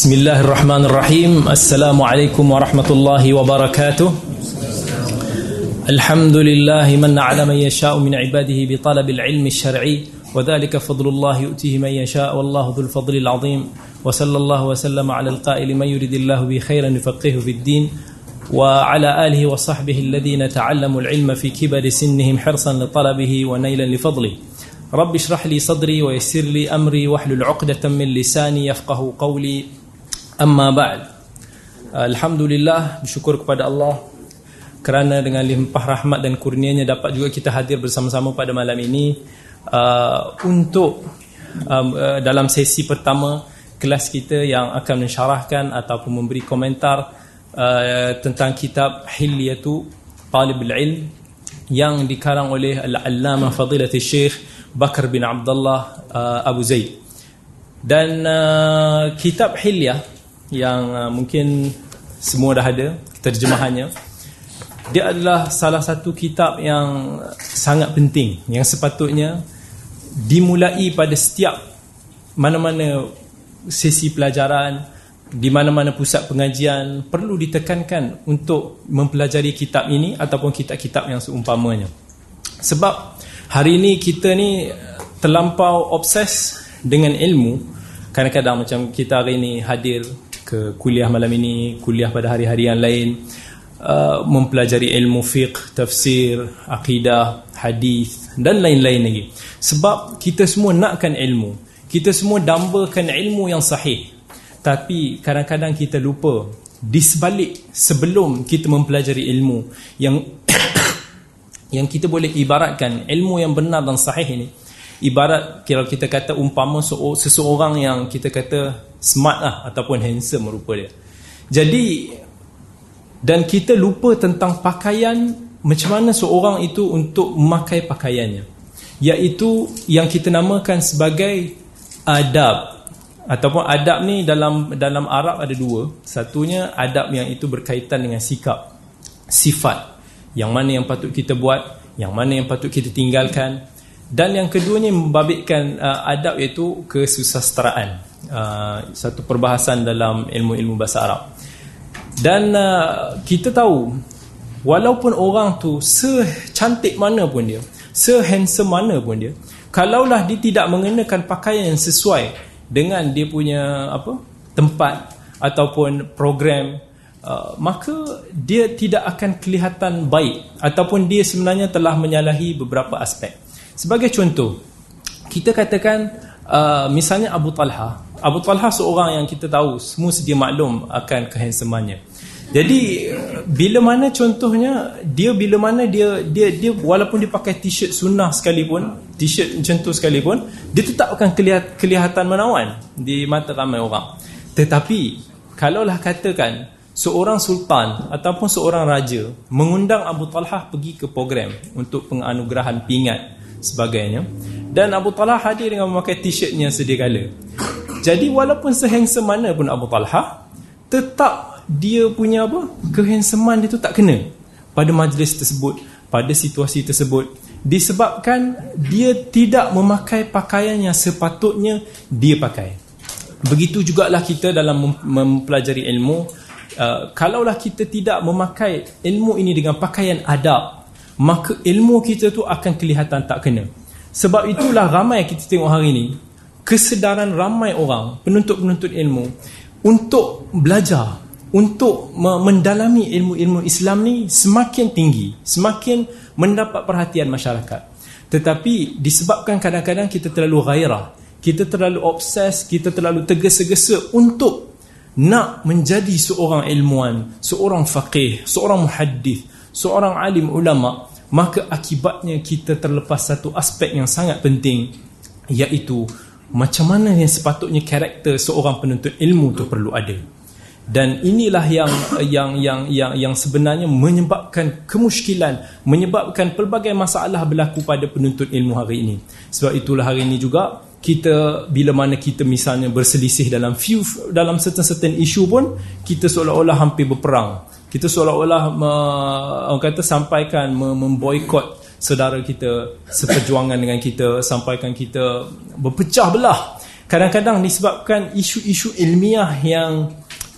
بسم الله الرحمن الرحيم السلام عليكم ورحمة الله وبركاته الحمد لله من على من يشاء من عباده بطلب العلم الشرعي وذلك فضل الله يؤتيه من يشاء والله ذو الفضل العظيم وصلى الله وسلم على القائل من يريد الله به خيرا يفقهه في الدين وعلى آله وصحبه الذين تعلموا العلم في كبر سنهم حرصا لطلبه ونيلا لفضله رب اشرح لي صدري ويسر لي أمري واحلل عقدة من لساني يفقه قولي Amma ba'd. Alhamdulillah bersyukur kepada Allah Kerana dengan limpah rahmat dan kurnianya Dapat juga kita hadir bersama-sama pada malam ini uh, Untuk um, uh, Dalam sesi pertama Kelas kita yang akan mensyarahkan Ataupun memberi komentar uh, Tentang kitab Hilyatu Talib al-ilm Yang dikarang oleh Al-Allama Fadilati Syekh Bakar bin Abdullah uh, Abu Zaid. Dan uh, Kitab Hilyah yang uh, mungkin semua dah ada terjemahannya. Dia adalah salah satu kitab yang sangat penting yang sepatutnya dimulai pada setiap mana-mana sesi pelajaran di mana-mana pusat pengajian perlu ditekankan untuk mempelajari kitab ini ataupun kitab-kitab yang seumpamanya. Sebab hari ini kita ni terlampau obses dengan ilmu. Kadang-kadang macam kita hari ini hadir ke kuliah malam ini, kuliah pada hari-hari yang lain, uh, mempelajari ilmu fiqh, tafsir, akidah, hadis dan lain-lain lagi. Sebab kita semua nakkan ilmu. Kita semua dambakan ilmu yang sahih. Tapi kadang-kadang kita lupa di sebalik sebelum kita mempelajari ilmu yang yang kita boleh ibaratkan ilmu yang benar dan sahih ini ibarat kalau kita kata umpama seseorang yang kita kata smart lah ataupun handsome rupa dia. Jadi dan kita lupa tentang pakaian macam mana seorang itu untuk memakai pakaiannya. Iaitu yang kita namakan sebagai adab. Ataupun adab ni dalam dalam Arab ada dua. Satunya adab yang itu berkaitan dengan sikap sifat. Yang mana yang patut kita buat yang mana yang patut kita tinggalkan. Dan yang keduanya membabitkan uh, adab iaitu kesusasteraan uh, satu perbahasan dalam ilmu-ilmu bahasa Arab dan uh, kita tahu walaupun orang tu secantik mana pun dia sehandsome mana pun dia kalaulah dia tidak mengenakan pakaian yang sesuai dengan dia punya apa tempat ataupun program Uh, maka dia tidak akan kelihatan baik ataupun dia sebenarnya telah menyalahi beberapa aspek. Sebagai contoh, kita katakan uh, misalnya Abu Talha. Abu Talha seorang yang kita tahu semua sedia maklum akan kehandsomannya. Jadi bila mana contohnya dia bila mana dia dia dia walaupun dia pakai t-shirt sunnah sekalipun, t-shirt macam tu sekalipun, dia tetap akan kelihat, kelihatan menawan di mata ramai orang. Tetapi kalaulah katakan seorang sultan ataupun seorang raja mengundang Abu Talhah pergi ke program untuk penganugerahan pingat sebagainya dan Abu Talhah hadir dengan memakai t-shirtnya sedia kala jadi walaupun sehandsome mana pun Abu Talhah tetap dia punya apa kehandsomean dia tu tak kena pada majlis tersebut pada situasi tersebut. Disebabkan dia tidak memakai pakaian yang sepatutnya dia pakai. Begitu jugalah kita dalam mempelajari ilmu Uh, kalaulah kita tidak memakai ilmu ini dengan pakaian adab maka ilmu kita tu akan kelihatan tak kena. Sebab itulah ramai kita tengok hari ini kesedaran ramai orang penuntut-penuntut ilmu untuk belajar untuk mendalami ilmu-ilmu Islam ni semakin tinggi semakin mendapat perhatian masyarakat. Tetapi disebabkan kadang-kadang kita terlalu gairah kita terlalu obses kita terlalu tergesa-gesa untuk nak menjadi seorang ilmuwan, seorang faqih, seorang muhaddith, seorang alim ulama, maka akibatnya kita terlepas satu aspek yang sangat penting iaitu macam mana yang sepatutnya karakter seorang penuntut ilmu tu perlu ada. Dan inilah yang yang yang yang yang sebenarnya menyebabkan kemusykilan, menyebabkan pelbagai masalah berlaku pada penuntut ilmu hari ini. Sebab itulah hari ini juga kita bila mana kita misalnya berselisih dalam few dalam certain-certain isu pun kita seolah-olah hampir berperang kita seolah-olah orang kata sampaikan memboikot saudara kita seperjuangan dengan kita sampaikan kita berpecah belah. Kadang-kadang disebabkan isu-isu ilmiah yang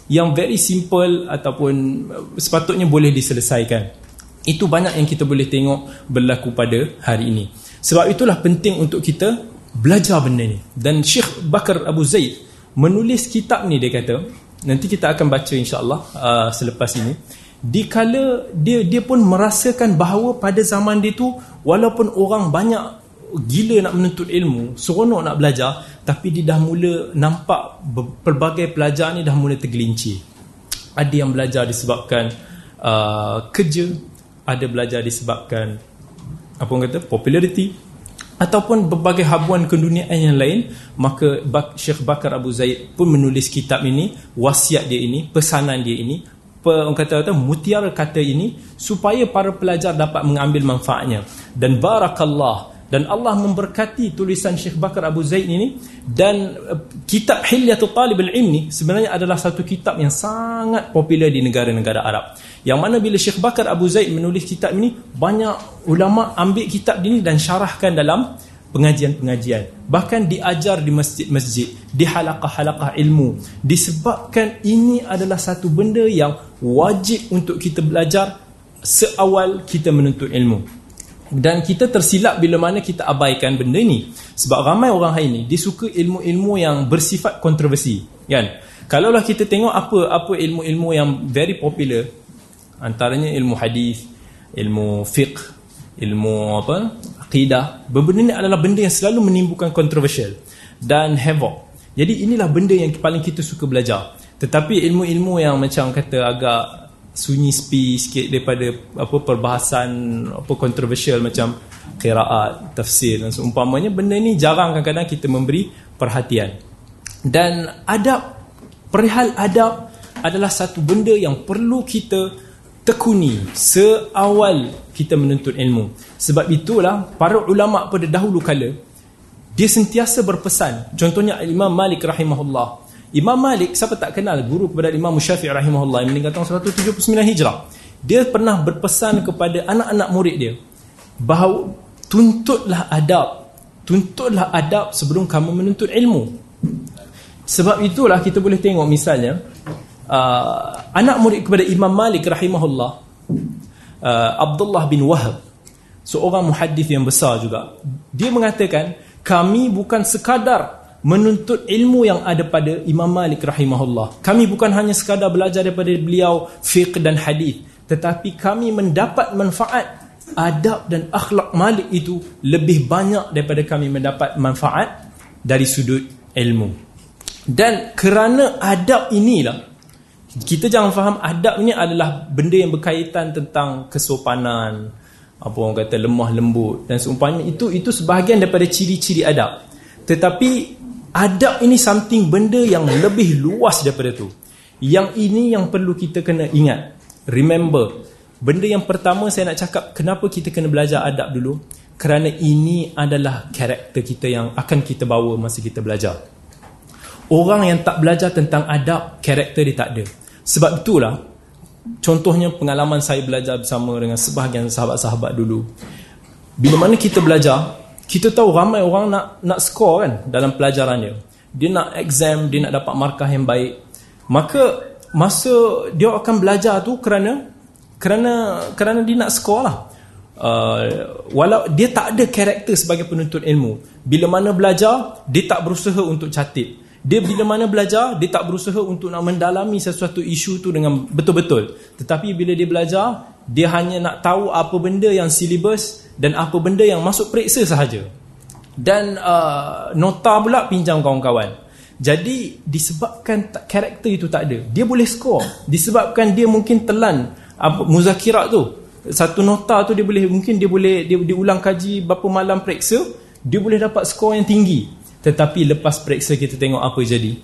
yang very simple ataupun sepatutnya boleh diselesaikan. Itu banyak yang kita boleh tengok berlaku pada hari ini. Sebab itulah penting untuk kita belajar benda ni. Dan Syekh Bakar Abu Zaid menulis kitab ni dia kata nanti kita akan baca insyaAllah uh, selepas ini dikala dia dia pun merasakan bahawa pada zaman dia tu walaupun orang banyak gila nak menuntut ilmu seronok nak belajar tapi dia dah mula nampak pelbagai pelajar ni dah mula tergelincir. Ada yang belajar disebabkan uh, kerja ada belajar disebabkan apa orang kata populariti ataupun berbagai habuan keduniaan yang lain maka Syekh Bakar Abu Zaid pun menulis kitab ini wasiat dia ini pesanan dia ini orang kata, kata mutiara kata ini supaya para pelajar dapat mengambil manfaatnya. Dan barakallah. Dan Allah memberkati tulisan Syekh Bakar Abu Zaid ini. Dan uh, kitab Hilyatul Talib Al-Ilm ni sebenarnya adalah satu kitab yang sangat popular di negara-negara Arab. Yang mana bila Syekh Bakar Abu Zaid menulis kitab ini banyak ulama ambil kitab ini dan syarahkan dalam pengajian-pengajian. Bahkan diajar di masjid-masjid di halaqah-halaqah ilmu. Disebabkan ini adalah satu benda yang wajib untuk kita belajar seawal kita menuntut ilmu. Dan kita tersilap bila mana kita abaikan benda ni. Sebab ramai orang hari ni dia suka ilmu-ilmu yang bersifat kontroversi kan? Kalaulah kita tengok apa apa ilmu-ilmu yang very popular antaranya ilmu hadis ilmu fiqh ilmu apa aqidah benda ni adalah benda yang selalu menimbulkan kontroversial dan havoc. Jadi inilah benda yang paling kita suka belajar. Tetapi ilmu-ilmu yang macam kata agak sunyi sepi sikit daripada apa perbahasan apa kontroversial macam qiraat tafsir dan seumpamanya benda ni jarang kadang-kadang kita memberi perhatian. Dan adab perihal adab adalah satu benda yang perlu kita tekuni seawal kita menuntut ilmu. Sebab itulah para ulama pada dahulu kala dia sentiasa berpesan. Contohnya Imam Malik rahimahullah. Imam Malik siapa tak kenal guru kepada Imam Syafi'i rahimahullah yang meninggal tahun 179 Hijrah. Dia pernah berpesan kepada anak-anak murid dia bahawa tuntutlah adab. Tuntutlah adab sebelum kamu menuntut ilmu. Sebab itulah kita boleh tengok misalnya uh, anak murid kepada Imam Malik rahimahullah uh, Abdullah bin Wahab seorang muhaddis yang besar juga. Dia mengatakan kami bukan sekadar menuntut ilmu yang ada pada Imam Malik rahimahullah. Kami bukan hanya sekadar belajar daripada beliau fiqh dan hadis tetapi kami mendapat manfaat adab dan akhlak Malik itu lebih banyak daripada kami mendapat manfaat dari sudut ilmu. Dan kerana adab inilah kita jangan faham adab ni adalah benda yang berkaitan tentang kesopanan apa orang kata lemah lembut. Dan seumpamanya itu itu sebahagian daripada ciri-ciri adab. Tetapi adab ini something benda yang lebih luas daripada tu. Yang ini yang perlu kita kena ingat. Remember benda yang pertama saya nak cakap kenapa kita kena belajar adab dulu? Kerana ini adalah karakter kita yang akan kita bawa masa kita belajar. Orang yang tak belajar tentang adab karakter dia tak ada sebab itulah contohnya pengalaman saya belajar bersama dengan sebahagian sahabat-sahabat dulu. Bila mana kita belajar, kita tahu ramai orang nak nak skor kan dalam pelajaran dia. Dia nak exam, dia nak dapat markah yang baik. Maka masa dia akan belajar tu kerana kerana kerana dia nak skor lah. Uh, walau dia tak ada karakter sebagai penuntut ilmu. Bila mana belajar, dia tak berusaha untuk catat. Dia bila mana belajar, dia tak berusaha untuk nak mendalami sesuatu isu tu dengan betul-betul. Tetapi bila dia belajar, dia hanya nak tahu apa benda yang silibus dan apa benda yang masuk periksa sahaja. Dan uh, nota pula pinjam kawan-kawan. Jadi disebabkan karakter itu tak ada, dia boleh skor. Disebabkan dia mungkin telan apa muzakirat tu. Satu nota tu dia boleh mungkin dia boleh dia diulang kaji berapa malam periksa, dia boleh dapat skor yang tinggi. Tetapi lepas periksa kita tengok apa jadi.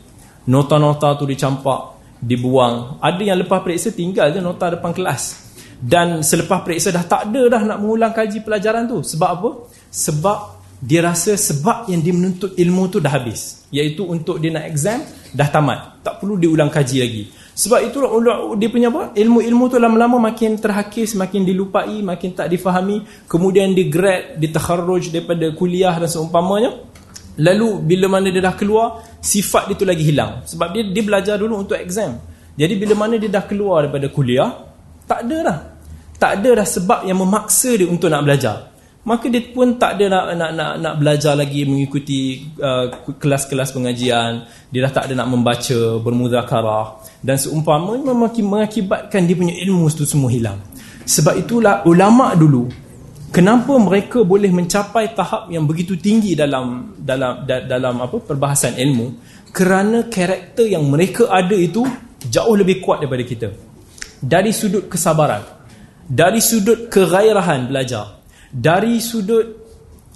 Nota-nota tu dicampak, dibuang. Ada yang lepas periksa tinggal je nota depan kelas. Dan selepas periksa dah tak ada dah nak mengulang kaji pelajaran tu. Sebab apa? Sebab dia rasa sebab yang dia menuntut ilmu tu dah habis. Iaitu untuk dia nak exam, dah tamat. Tak perlu diulang kaji lagi. Sebab itu dia punya apa? Ilmu-ilmu tu lama-lama makin terhakis, makin dilupai, makin tak difahami. Kemudian dia grad, dia terkharruj daripada kuliah dan seumpamanya lalu bila mana dia dah keluar sifat dia tu lagi hilang. Sebab dia dia belajar dulu untuk exam. Jadi bila mana dia dah keluar daripada kuliah tak ada dah. Tak ada dah sebab yang memaksa dia untuk nak belajar. Maka dia pun tak ada nak nak nak, nak belajar lagi mengikuti uh, kelas-kelas pengajian. Dia dah tak ada nak membaca bermuzakarah. Dan seumpamanya mengakibatkan dia punya ilmu itu semua hilang. Sebab itulah ulama dulu kenapa mereka boleh mencapai tahap yang begitu tinggi dalam dalam dalam apa perbahasan ilmu? Kerana karakter yang mereka ada itu jauh lebih kuat daripada kita. Dari sudut kesabaran dari sudut kegairahan belajar dari sudut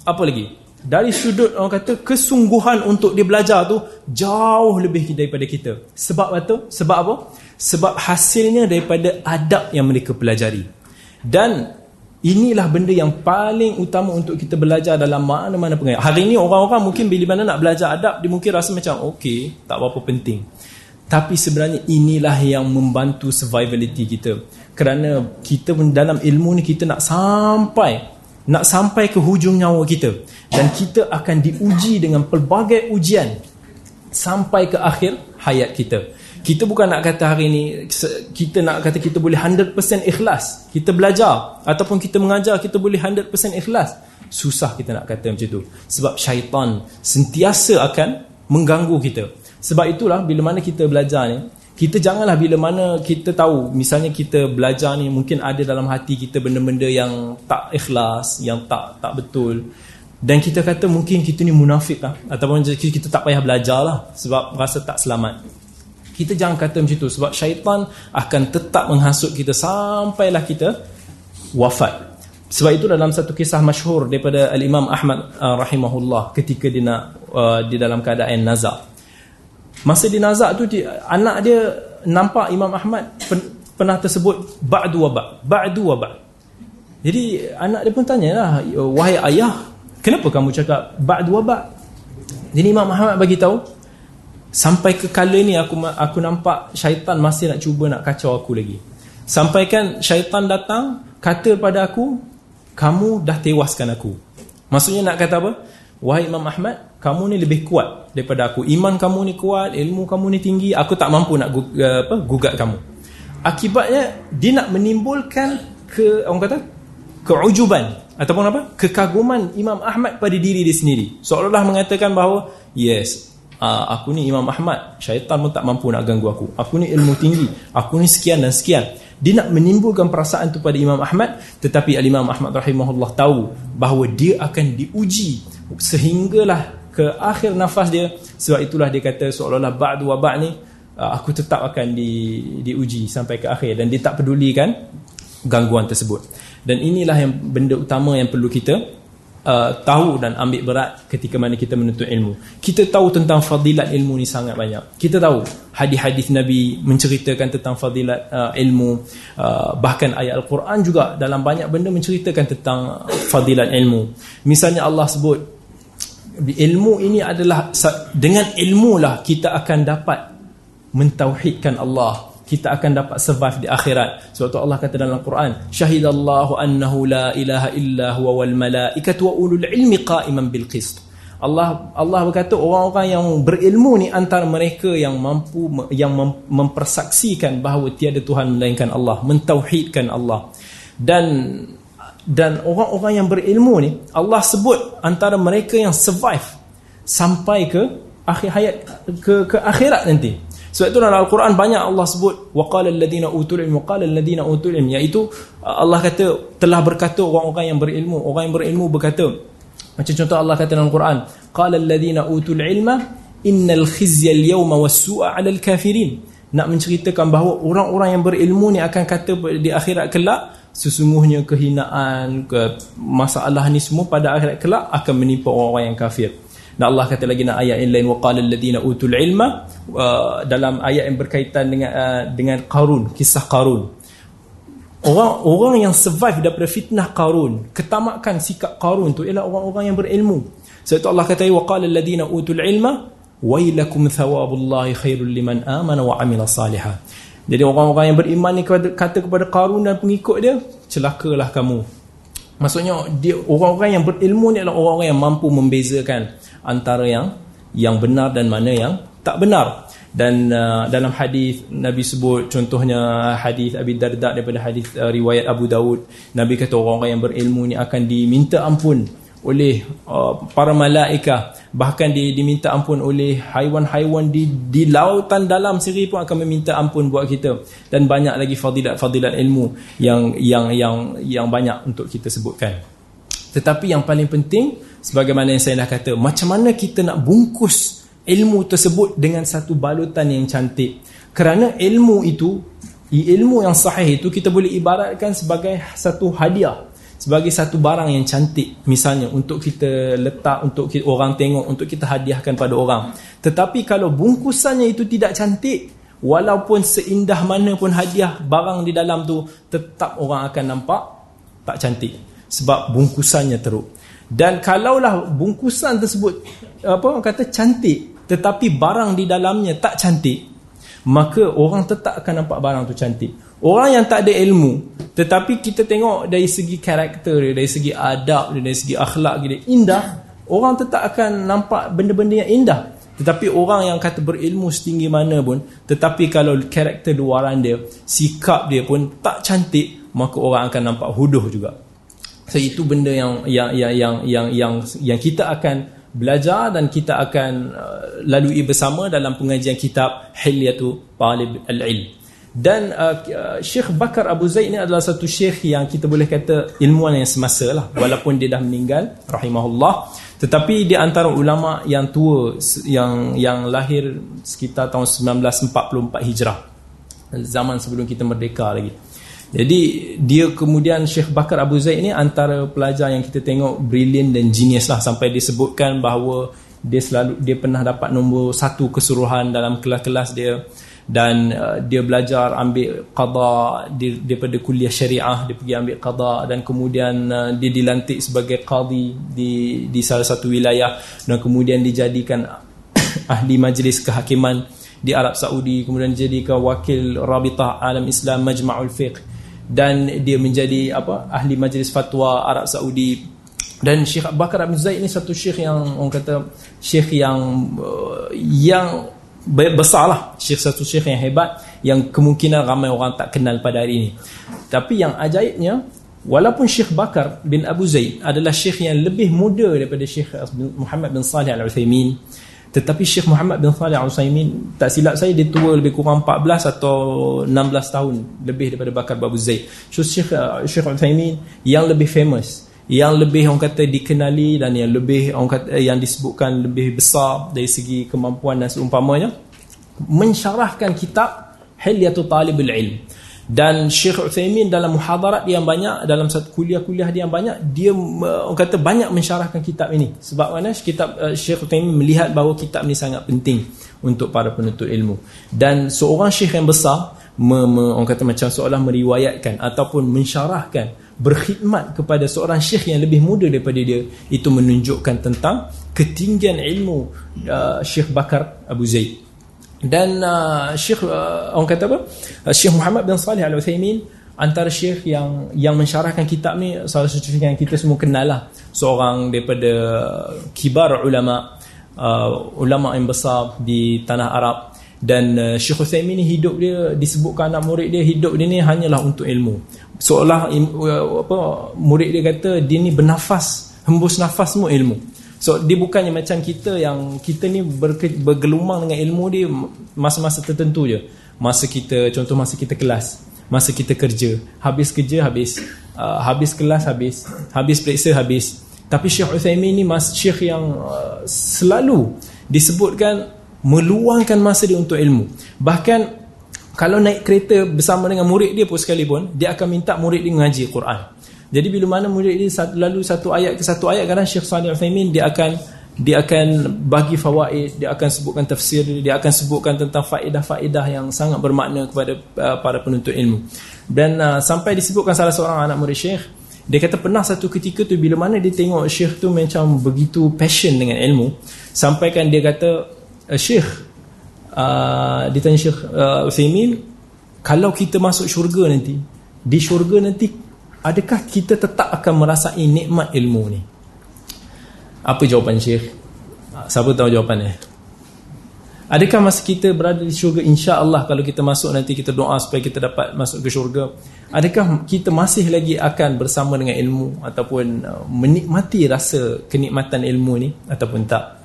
apa lagi? Dari sudut orang kata kesungguhan untuk dia belajar tu jauh lebih daripada kita. Sebab apa? Sebab apa? Sebab hasilnya daripada adab yang mereka pelajari. Dan Inilah benda yang paling utama untuk kita belajar dalam mana-mana pengajian. Hari ini orang-orang mungkin bila mana nak belajar adab, dia mungkin rasa macam okey, tak apa-apa penting. Tapi sebenarnya inilah yang membantu survivality kita. Kerana kita dalam ilmu ni kita nak sampai nak sampai ke hujung nyawa kita dan kita akan diuji dengan pelbagai ujian sampai ke akhir hayat kita. Kita bukan nak kata hari ni kita nak kata kita boleh 100% ikhlas. Kita belajar ataupun kita mengajar kita boleh 100% ikhlas. Susah kita nak kata macam tu. Sebab syaitan sentiasa akan mengganggu kita. Sebab itulah bila mana kita belajar ni, kita janganlah bila mana kita tahu misalnya kita belajar ni mungkin ada dalam hati kita benda-benda yang tak ikhlas, yang tak tak betul. Dan kita kata mungkin kita ni munafik lah Ataupun kita tak payah belajar lah Sebab rasa tak selamat kita jangan kata macam itu sebab syaitan akan tetap menghasut kita sampailah kita wafat. Sebab itu dalam satu kisah masyhur daripada Al-Imam Ahmad uh, rahimahullah ketika dia nak uh, di dalam keadaan nazak. Masa di nazak tu dia, anak dia nampak Imam Ahmad pen, pernah tersebut ba'du wa ba' ba'du wa ba'. Jadi anak dia pun tanyalah wahai ayah kenapa kamu cakap ba'du wa ba'? Jadi Imam Ahmad bagi tahu Sampai ke kala ni aku aku nampak syaitan masih nak cuba nak kacau aku lagi. Sampai kan syaitan datang kata pada aku, kamu dah tewaskan aku. Maksudnya nak kata apa? Wahai Imam Ahmad, kamu ni lebih kuat daripada aku. Iman kamu ni kuat, ilmu kamu ni tinggi, aku tak mampu nak uh, apa gugat kamu. Akibatnya dia nak menimbulkan ke orang kata keujuban ataupun apa? kekaguman Imam Ahmad pada diri dia sendiri. Seolah-olah mengatakan bahawa yes, uh, aku ni Imam Ahmad. Syaitan pun tak mampu nak ganggu aku. Aku ni ilmu tinggi. Aku ni sekian dan sekian. Dia nak menimbulkan perasaan tu pada Imam Ahmad tetapi Al-Imam Ahmad rahimahullah tahu bahawa dia akan diuji sehinggalah ke akhir nafas dia. Sebab itulah dia kata seolah-olah ba'du wa ba' ni uh, aku tetap akan di, diuji sampai ke akhir. Dan dia tak pedulikan gangguan tersebut. Dan inilah yang benda utama yang perlu kita uh, tahu dan ambil berat ketika mana kita menuntut ilmu. Kita tahu tentang fadilat ilmu ni sangat banyak. Kita tahu hadis-hadis Nabi menceritakan tentang fadilat uh, ilmu. Uh, bahkan ayat Al-Quran juga dalam banyak benda menceritakan tentang fadilat ilmu. Misalnya Allah sebut ilmu ini adalah dengan ilmu lah kita akan dapat mentauhidkan Allah kita akan dapat survive di akhirat. Sebab tu Allah kata dalam Al-Quran, syahidallahu annahu la ilaha illa huwa wal malaikatu wa ulul ilmi qa'iman bil qist. Allah Allah berkata orang-orang yang berilmu ni antara mereka yang mampu yang mem mempersaksikan bahawa tiada tuhan melainkan Allah, mentauhidkan Allah. Dan dan orang-orang yang berilmu ni Allah sebut antara mereka yang survive sampai ke akhir hayat ke ke akhirat nanti. Sebab itu dalam Al-Quran banyak Allah sebut waqala alladhina utul ilm waqala alladhina utul ilm iaitu Allah kata telah berkata orang-orang yang berilmu. Orang yang berilmu berkata macam contoh Allah kata dalam Al-Quran qala alladhina utul ilma innal khizya al-yawma was-su'a 'alal kafirin. Nak menceritakan bahawa orang-orang yang berilmu ni akan kata di akhirat kelak sesungguhnya kehinaan ke masalah ni semua pada akhirat kelak akan menimpa orang-orang yang kafir dan Allah kata lagi dalam ayat yang lain waqala alladhina utul ilma uh, dalam ayat yang berkaitan dengan uh, dengan Qarun, kisah Qarun. Orang-orang yang survive daripada fitnah Qarun, ketamakan sikap Qarun tu ialah orang-orang yang berilmu. Sebab itu Allah kata waqala alladhina utul ilma wailakum thawabullahi khairul liman amana wa amila salihah. Jadi orang-orang yang beriman ni kata kepada Qarun dan pengikut dia, celakalah kamu. Maksudnya dia orang-orang yang berilmu ni adalah orang-orang yang mampu membezakan antara yang yang benar dan mana yang tak benar. Dan uh, dalam hadis Nabi sebut contohnya hadis Abi Darda daripada hadis uh, riwayat Abu Dawud Nabi kata orang-orang yang berilmu ni akan diminta ampun oleh uh, para malaikat bahkan di, diminta ampun oleh haiwan-haiwan di di lautan dalam sendiri pun akan meminta ampun buat kita. Dan banyak lagi fadilat-fadilat ilmu yang yang yang yang banyak untuk kita sebutkan. Tetapi yang paling penting sebagaimana yang saya dah kata macam mana kita nak bungkus ilmu tersebut dengan satu balutan yang cantik. Kerana ilmu itu ilmu yang sahih itu kita boleh ibaratkan sebagai satu hadiah sebagai satu barang yang cantik misalnya untuk kita letak untuk kita, orang tengok untuk kita hadiahkan pada orang. Tetapi kalau bungkusannya itu tidak cantik walaupun seindah mana pun hadiah barang di dalam tu tetap orang akan nampak tak cantik sebab bungkusannya teruk. Dan kalaulah bungkusan tersebut apa orang kata cantik tetapi barang di dalamnya tak cantik maka orang tetap akan nampak barang tu cantik orang yang tak ada ilmu tetapi kita tengok dari segi karakter dia dari segi adab dia dari segi akhlak dia indah orang tetap akan nampak benda-benda yang indah tetapi orang yang kata berilmu setinggi mana pun tetapi kalau karakter luaran dia sikap dia pun tak cantik maka orang akan nampak huduh juga so itu benda yang yang yang yang yang yang, yang kita akan belajar dan kita akan uh, lalui bersama dalam pengajian kitab Hilyatu Talib Al-Ilm. Dan uh, uh, Syekh Bakar Abu Zaid ini adalah satu syekh yang kita boleh kata ilmuwan yang semasa lah. Walaupun dia dah meninggal rahimahullah. Tetapi di antara ulama yang tua yang yang lahir sekitar tahun 1944 Hijrah. Zaman sebelum kita merdeka lagi. Jadi dia kemudian Syekh Bakar Abu Zaid ni antara pelajar yang kita tengok brilliant dan genius lah. Sampai disebutkan bahawa dia selalu dia pernah dapat nombor satu keseluruhan dalam kelas-kelas dia dan uh, dia belajar ambil qada di, daripada kuliah syariah dia pergi ambil qada dan kemudian uh, dia dilantik sebagai qadi di di salah satu wilayah dan kemudian dijadikan ahli majlis kehakiman di Arab Saudi kemudian dijadikan wakil Rabitah Alam Islam Majma'ul Fiqh. Dan dia menjadi apa ahli majlis fatwa Arab Saudi. Dan Syekh Bakar Abdul Zaid ni satu syekh yang orang kata syekh yang uh, yang besarlah. Syekh satu syekh yang hebat yang kemungkinan ramai orang tak kenal pada hari ini. Tapi yang ajaibnya walaupun Syekh Bakar bin Abu Zaid adalah syekh yang lebih muda daripada Syekh Muhammad bin Salih Al-Uthaymin tetapi Syekh Muhammad bin Salih Al-Utsaimin tak silap saya dia tua lebih kurang 14 atau 16 tahun lebih daripada Bakar Babu Zaid. So Syekh Syekh Al-Utsaimin yang lebih famous, yang lebih orang kata dikenali dan yang lebih orang kata yang disebutkan lebih besar dari segi kemampuan dan seumpamanya mensyarahkan kitab Hilyatul Talibul Ilm. Dan Syekh Uthaymin dalam muhadarat dia yang banyak dalam satu kuliah-kuliah dia yang banyak dia orang kata banyak mensyarahkan kitab ini. Sebab mana? Kitab uh, Syekh Uthaymin melihat bahawa kitab ini sangat penting untuk para penuntut ilmu. Dan seorang syekh yang besar me, me, orang kata macam seolah meriwayatkan ataupun mensyarahkan berkhidmat kepada seorang syekh yang lebih muda daripada dia itu menunjukkan tentang ketinggian ilmu uh, Syekh Bakar Abu Zaid. Dan uh, Syekh uh, orang kata apa? Uh, Syekh Muhammad bin Salih Al-Uthaymin antara syekh yang yang mensyarahkan kitab ni salah satu syekh yang kita semua kenal lah. Seorang daripada kibar ulama uh, ulama yang besar di tanah Arab dan uh, Syekh Uthaymin ni hidup dia disebutkan anak murid dia hidup dia ni hanyalah untuk ilmu. Seolah uh, apa murid dia kata dia ni bernafas hembus nafas semua ilmu. So dia bukannya macam kita yang kita ni bergelumang dengan ilmu dia masa-masa tertentu je. Masa kita contoh masa kita kelas, masa kita kerja, habis kerja habis, uh, habis kelas habis, habis periksa habis. Tapi Syekh Uthaymin ni mas syekh yang uh, selalu disebutkan meluangkan masa dia untuk ilmu. Bahkan kalau naik kereta bersama dengan murid dia pun sekalipun, dia akan minta murid dia mengaji Quran. Jadi bila mana murid ini lalu satu ayat ke satu ayat kadang Syekh Salih Al-Fahmin dia akan dia akan bagi fawaid, dia akan sebutkan tafsir, dia akan sebutkan tentang faedah-faedah yang sangat bermakna kepada uh, para penuntut ilmu. Dan uh, sampai disebutkan salah seorang anak murid Syekh, dia kata pernah satu ketika tu bila mana dia tengok Syekh tu macam begitu passion dengan ilmu, sampaikan dia kata, Syekh, uh, dia tanya Syekh uh, Uthaymin, kalau kita masuk syurga nanti, di syurga nanti adakah kita tetap akan merasai nikmat ilmu ni? Apa jawapan syekh siapa tahu jawapannya Adakah masa kita berada di syurga insya-Allah kalau kita masuk nanti kita doa supaya kita dapat masuk ke syurga adakah kita masih lagi akan bersama dengan ilmu ataupun uh, menikmati rasa kenikmatan ilmu ni ataupun tak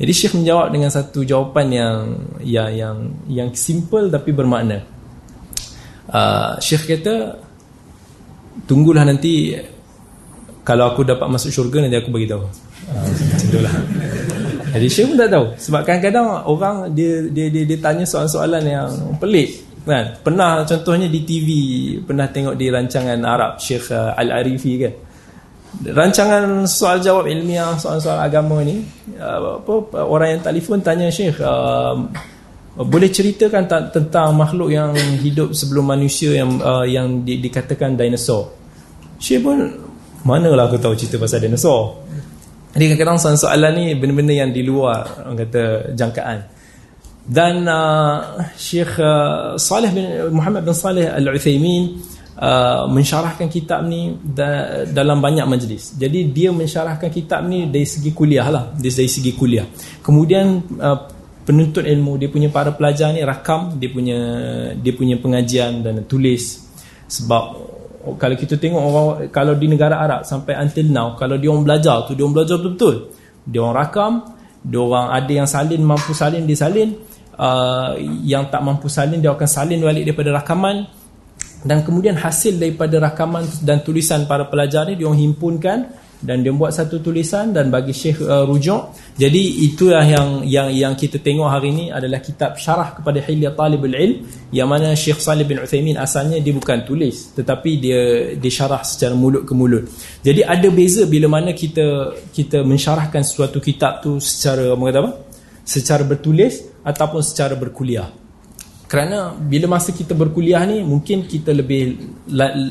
jadi Syekh menjawab dengan satu jawapan yang yang yang yang simple tapi bermakna uh, Syekh kata tunggulah nanti kalau aku dapat masuk syurga nanti aku bagi tahu uh, jadi Syekh pun tak tahu sebab kadang-kadang orang dia dia dia, dia tanya soalan-soalan yang pelik kan. Pernah contohnya di TV pernah tengok di rancangan Arab Syekh uh, Al-Arifi kan. Rancangan soal jawab ilmiah soal-soal agama ni uh, apa orang yang telefon tanya Syekh uh, boleh ceritakan tentang makhluk yang hidup sebelum manusia yang uh, yang di, dikatakan dinosaur. Syekh pun manalah aku tahu cerita pasal dinosaur. Jadi kadang-kadang soalan-soalan ni benda-benda yang di luar orang kata jangkaan. Dan uh, Syekh uh, Saleh bin Muhammad bin Saleh Al-Utsaimin uh, mensyarahkan kitab ni da, dalam banyak majlis. Jadi dia mensyarahkan kitab ni dari segi kuliah lah, dari segi kuliah. Kemudian uh, penuntut ilmu dia punya para pelajar ni rakam dia punya dia punya pengajian dan tulis. Sebab Oh, kalau kita tengok orang kalau di negara Arab sampai until now kalau dia orang belajar tu dia orang belajar betul-betul. Dia orang rakam dia orang ada yang salin mampu salin dia salin. Uh, yang tak mampu salin dia akan salin balik daripada rakaman dan kemudian hasil daripada rakaman dan tulisan para pelajar ni dia orang himpunkan dan dia buat satu tulisan dan bagi Syekh uh, rujuk. Jadi itulah yang yang yang kita tengok hari ini adalah kitab syarah kepada Hilyah Talibul Ilm yang mana Syekh Salih bin Uthaymin asalnya dia bukan tulis tetapi dia disyarah secara mulut ke mulut. Jadi ada beza bila mana kita kita mensyarahkan suatu kitab tu secara apa? Secara bertulis ataupun secara berkuliah kerana bila masa kita berkuliah ni mungkin kita lebih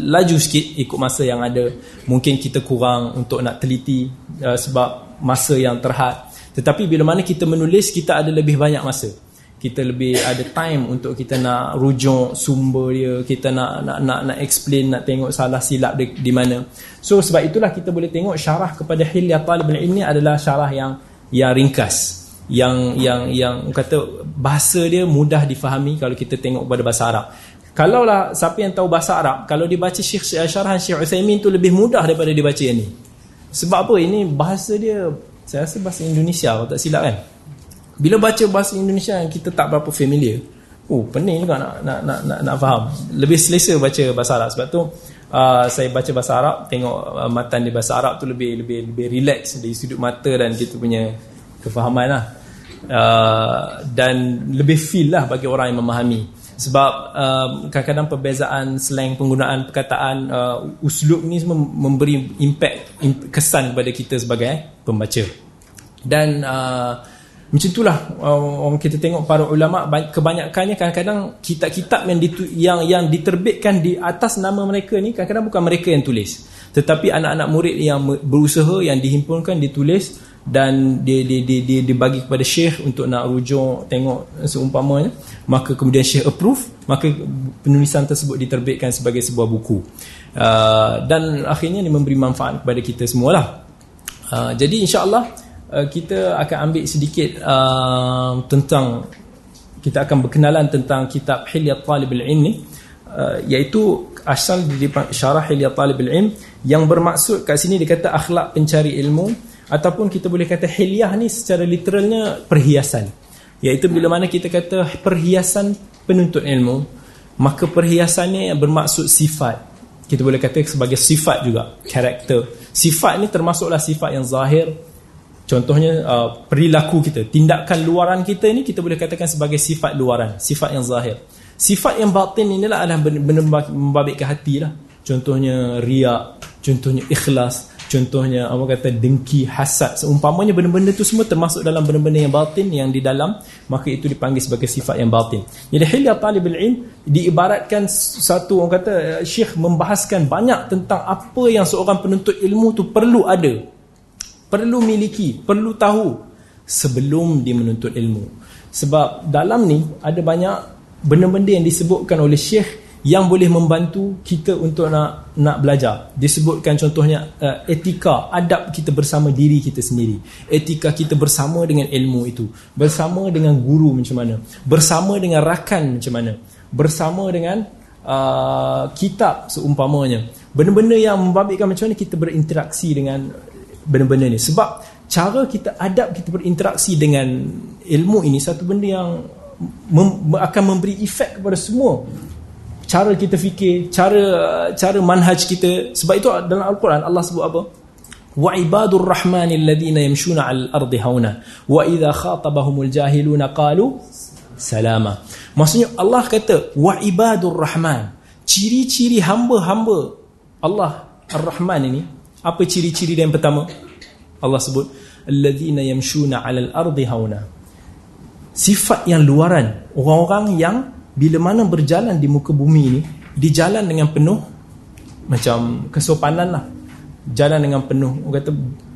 laju sikit ikut masa yang ada. Mungkin kita kurang untuk nak teliti uh, sebab masa yang terhad. Tetapi bila mana kita menulis kita ada lebih banyak masa. Kita lebih ada time untuk kita nak rujuk sumber dia kita nak nak nak, nak explain nak tengok salah silap di, di mana. So sebab itulah kita boleh tengok syarah kepada hilyah talib ini adalah syarah yang yang ringkas yang yang yang kata bahasa dia mudah difahami kalau kita tengok pada bahasa Arab. Kalaulah siapa yang tahu bahasa Arab, kalau dibaca Syekh Syarhan Syekh Uthaymin tu lebih mudah daripada dibaca yang ni. Sebab apa? Ini bahasa dia saya rasa bahasa Indonesia kalau tak silap kan. Bila baca bahasa Indonesia yang kita tak berapa familiar. Oh, pening juga nak nak nak nak, nak faham. Lebih selesa baca bahasa Arab sebab tu uh, saya baca bahasa Arab, tengok uh, matan di bahasa Arab tu lebih lebih lebih relax dari sudut mata dan kita punya kefahaman lah. Uh, dan lebih feel lah bagi orang yang memahami. Sebab uh, kadang-kadang perbezaan slang penggunaan perkataan uh, uslub ni memberi impact imp, kesan kepada kita sebagai pembaca. Dan uh, macam itulah uh, orang kita tengok para ulama kebanyakannya kadang-kadang kitab-kitab yang yang yang diterbitkan di atas nama mereka ni kadang-kadang bukan mereka yang tulis. Tetapi anak-anak murid yang berusaha yang dihimpunkan ditulis dan dia dia dia dia dibagi kepada syekh untuk nak rujuk tengok seumpamanya. Maka kemudian syekh approve maka penulisan tersebut diterbitkan sebagai sebuah buku. Uh, dan akhirnya ini memberi manfaat kepada kita semualah. Uh, jadi insyaallah uh, kita akan ambil sedikit uh, tentang kita akan berkenalan tentang kitab Hilyat Talibul Ilm ni. Uh, iaitu asal di syarah Hilyat Talibul Ilm yang bermaksud kat sini dikata akhlak pencari ilmu ataupun kita boleh kata hilyah ni secara literalnya perhiasan. Iaitu bila mana kita kata perhiasan penuntut ilmu maka perhiasannya bermaksud sifat. Kita boleh kata sebagai sifat juga karakter. Sifat ni termasuklah sifat yang zahir. Contohnya uh, perilaku kita tindakan luaran kita ni kita boleh katakan sebagai sifat luaran sifat yang zahir. Sifat yang batin inilah adalah benda membabitkan hati lah. Contohnya riak contohnya ikhlas contohnya apa kata dengki hasad. Seumpamanya benda-benda itu semua termasuk dalam benda-benda yang batin yang di dalam maka itu dipanggil sebagai sifat yang batin. Jadi hilyah talibul ilm diibaratkan satu orang kata syekh membahaskan banyak tentang apa yang seorang penuntut ilmu tu perlu ada perlu miliki perlu tahu sebelum dia menuntut ilmu. Sebab dalam ni ada banyak benda-benda yang disebutkan oleh syekh yang boleh membantu kita untuk nak nak belajar. Disebutkan contohnya uh, etika, adab kita bersama diri kita sendiri. Etika kita bersama dengan ilmu itu, bersama dengan guru macam mana, bersama dengan rakan macam mana, bersama dengan uh, kitab seumpamanya. Benda-benda yang membabitkan macam mana kita berinteraksi dengan benda-benda ni. Sebab cara kita adab kita berinteraksi dengan ilmu ini satu benda yang mem akan memberi efek kepada semua cara kita fikir, cara cara manhaj kita. Sebab itu dalam Al-Quran Allah sebut apa? Wa ibadur rahmani alladhina yamshuna 'alal ardi hauna wa idza khatabahumul jahiluna qalu salama. Maksudnya Allah kata wa ibadur rahman. Ciri-ciri hamba-hamba Allah Ar-Rahman ini, apa ciri-ciri yang pertama? Allah sebut alladhina yamshuna 'alal ardi hauna. Sifat yang luaran, orang-orang yang bila mana berjalan di muka bumi ini dijalan dengan penuh macam kesopanan lah. Jalan dengan penuh. Orang kata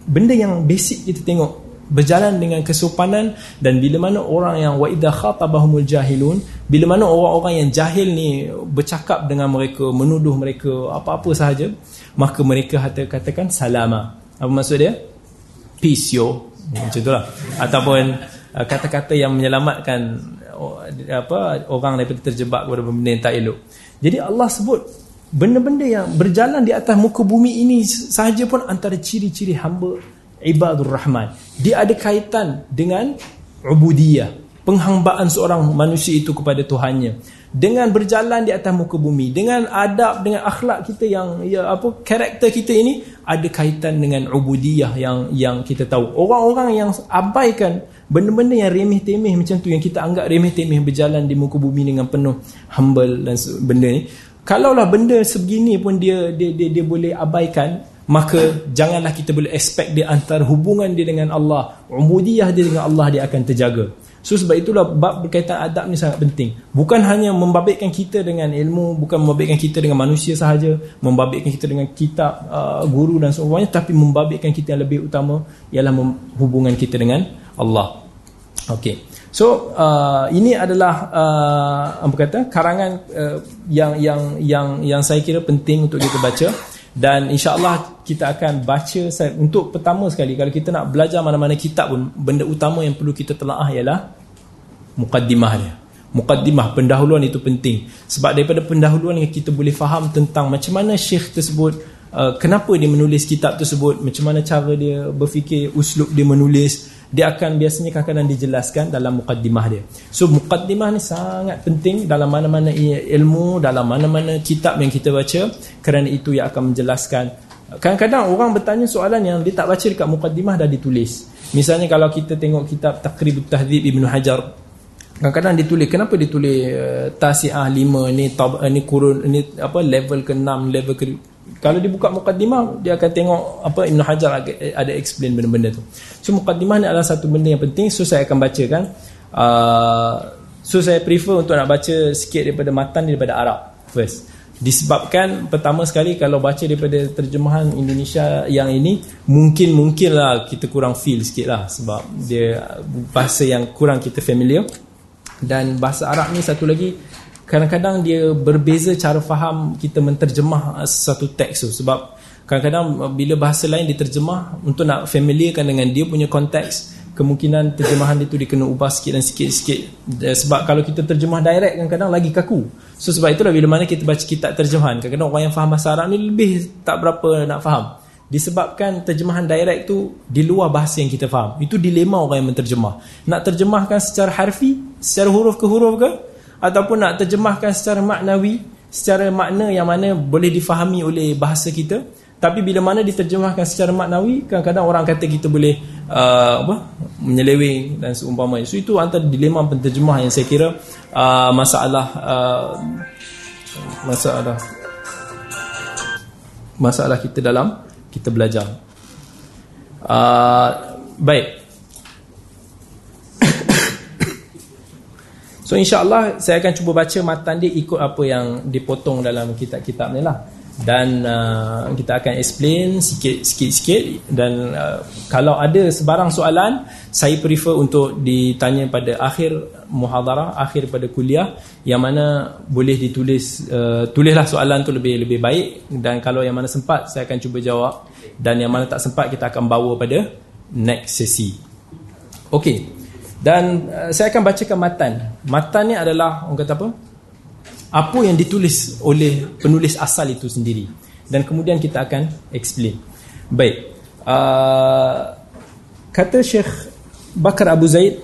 benda yang basic kita tengok berjalan dengan kesopanan dan bila mana orang yang wa idha khatabahumul jahilun bila mana orang-orang yang jahil ni bercakap dengan mereka menuduh mereka apa-apa sahaja maka mereka katakan salama. Apa maksud dia? Peace yo. Macam itulah ataupun uh, kata-kata yang menyelamatkan apa orang daripada terjebak kepada benda yang tak elok. Jadi Allah sebut benda-benda yang berjalan di atas muka bumi ini sahaja pun antara ciri-ciri hamba ibadur rahman. Dia ada kaitan dengan ubudiyah, penghambaan seorang manusia itu kepada Tuhannya. Dengan berjalan di atas muka bumi, dengan adab, dengan akhlak kita yang ya apa karakter kita ini ada kaitan dengan ubudiyah yang yang kita tahu. Orang-orang yang abaikan Benda-benda yang remeh-temeh macam tu Yang kita anggap remeh-temeh berjalan di muka bumi dengan penuh humble dan benda ni Kalaulah benda sebegini pun dia dia dia, dia boleh abaikan Maka janganlah kita boleh expect dia antara hubungan dia dengan Allah Umudiyah dia dengan Allah dia akan terjaga. So sebab itulah bab berkaitan adab ni sangat penting. Bukan hanya membabitkan kita dengan ilmu Bukan membabitkan kita dengan manusia sahaja Membabitkan kita dengan kitab, uh, guru dan sebagainya Tapi membabitkan kita yang lebih utama Ialah hubungan kita dengan Allah. Okey. So uh, ini adalah uh, apa kata karangan uh, yang yang yang yang saya kira penting untuk kita baca dan insya-Allah kita akan baca saya, untuk pertama sekali kalau kita nak belajar mana-mana kitab pun benda utama yang perlu kita telaah ialah mukaddimah dia. Mukaddimah pendahuluan itu penting sebab daripada pendahuluan yang kita boleh faham tentang macam mana syekh tersebut uh, kenapa dia menulis kitab tersebut macam mana cara dia berfikir uslub dia menulis dia akan biasanya kadang-kadang dijelaskan dalam mukaddimah dia. So mukaddimah ni sangat penting dalam mana-mana ilmu, dalam mana-mana kitab yang kita baca kerana itu yang akan menjelaskan. Kadang-kadang orang bertanya soalan yang dia tak baca dekat mukaddimah dah ditulis. Misalnya kalau kita tengok kitab Taqribut Tahdzib Ibn Hajar Kadang-kadang ditulis kenapa ditulis uh, Tasi'ah 5 ni tab, uh, ni kurun ni apa level ke-6 level ke kalau dibuka mukaddimah dia akan tengok apa Ibn Hajar ada explain benda-benda tu. So mukaddimah ni adalah satu benda yang penting. So saya akan bacakan. Uh, so saya prefer untuk nak baca sikit daripada matan daripada Arab first. Disebabkan pertama sekali kalau baca daripada terjemahan Indonesia yang ini mungkin-mungkin lah kita kurang feel sikit lah sebab dia bahasa yang kurang kita familiar. Dan bahasa Arab ni satu lagi kadang-kadang dia berbeza cara faham kita menterjemah satu teks tu. Sebab kadang-kadang bila bahasa lain diterjemah untuk nak familiarkan dengan dia punya konteks kemungkinan terjemahan itu dia kena ubah sikit dan sikit-sikit. Sebab kalau kita terjemah direct kadang-kadang lagi kaku. So sebab itulah bila mana kita baca kitab terjemahan kadang-kadang orang yang faham bahasa Arab ni lebih tak berapa nak faham. Disebabkan terjemahan direct tu di luar bahasa yang kita faham. Itu dilema orang yang menterjemah. Nak terjemahkan secara harfi secara huruf ke huruf ke ataupun nak terjemahkan secara maknawi secara makna yang mana boleh difahami oleh bahasa kita. Tapi bila mana diterjemahkan secara maknawi kadang-kadang orang kata kita boleh uh, apa menyeleweng dan seumpamanya. So itu antara dilema penterjemah yang saya kira uh, masalah uh, masalah masalah kita dalam kita belajar. Uh, baik So insyaAllah saya akan cuba baca matan dia ikut apa yang dipotong dalam kitab-kitab ni lah. dan uh, kita akan explain sikit-sikit. Dan uh, kalau ada sebarang soalan saya prefer untuk ditanya pada akhir muhadarah akhir pada kuliah yang mana boleh ditulis uh, tulislah soalan tu lebih lebih baik. Dan kalau yang mana sempat saya akan cuba jawab. Dan yang mana tak sempat kita akan bawa pada next sesi. Okey dan uh, saya akan bacakan matan. Matan ni adalah orang kata apa? Apa yang ditulis oleh penulis asal itu sendiri. Dan kemudian kita akan explain. Baik. Uh, kata Syekh Bakar Abu Zaid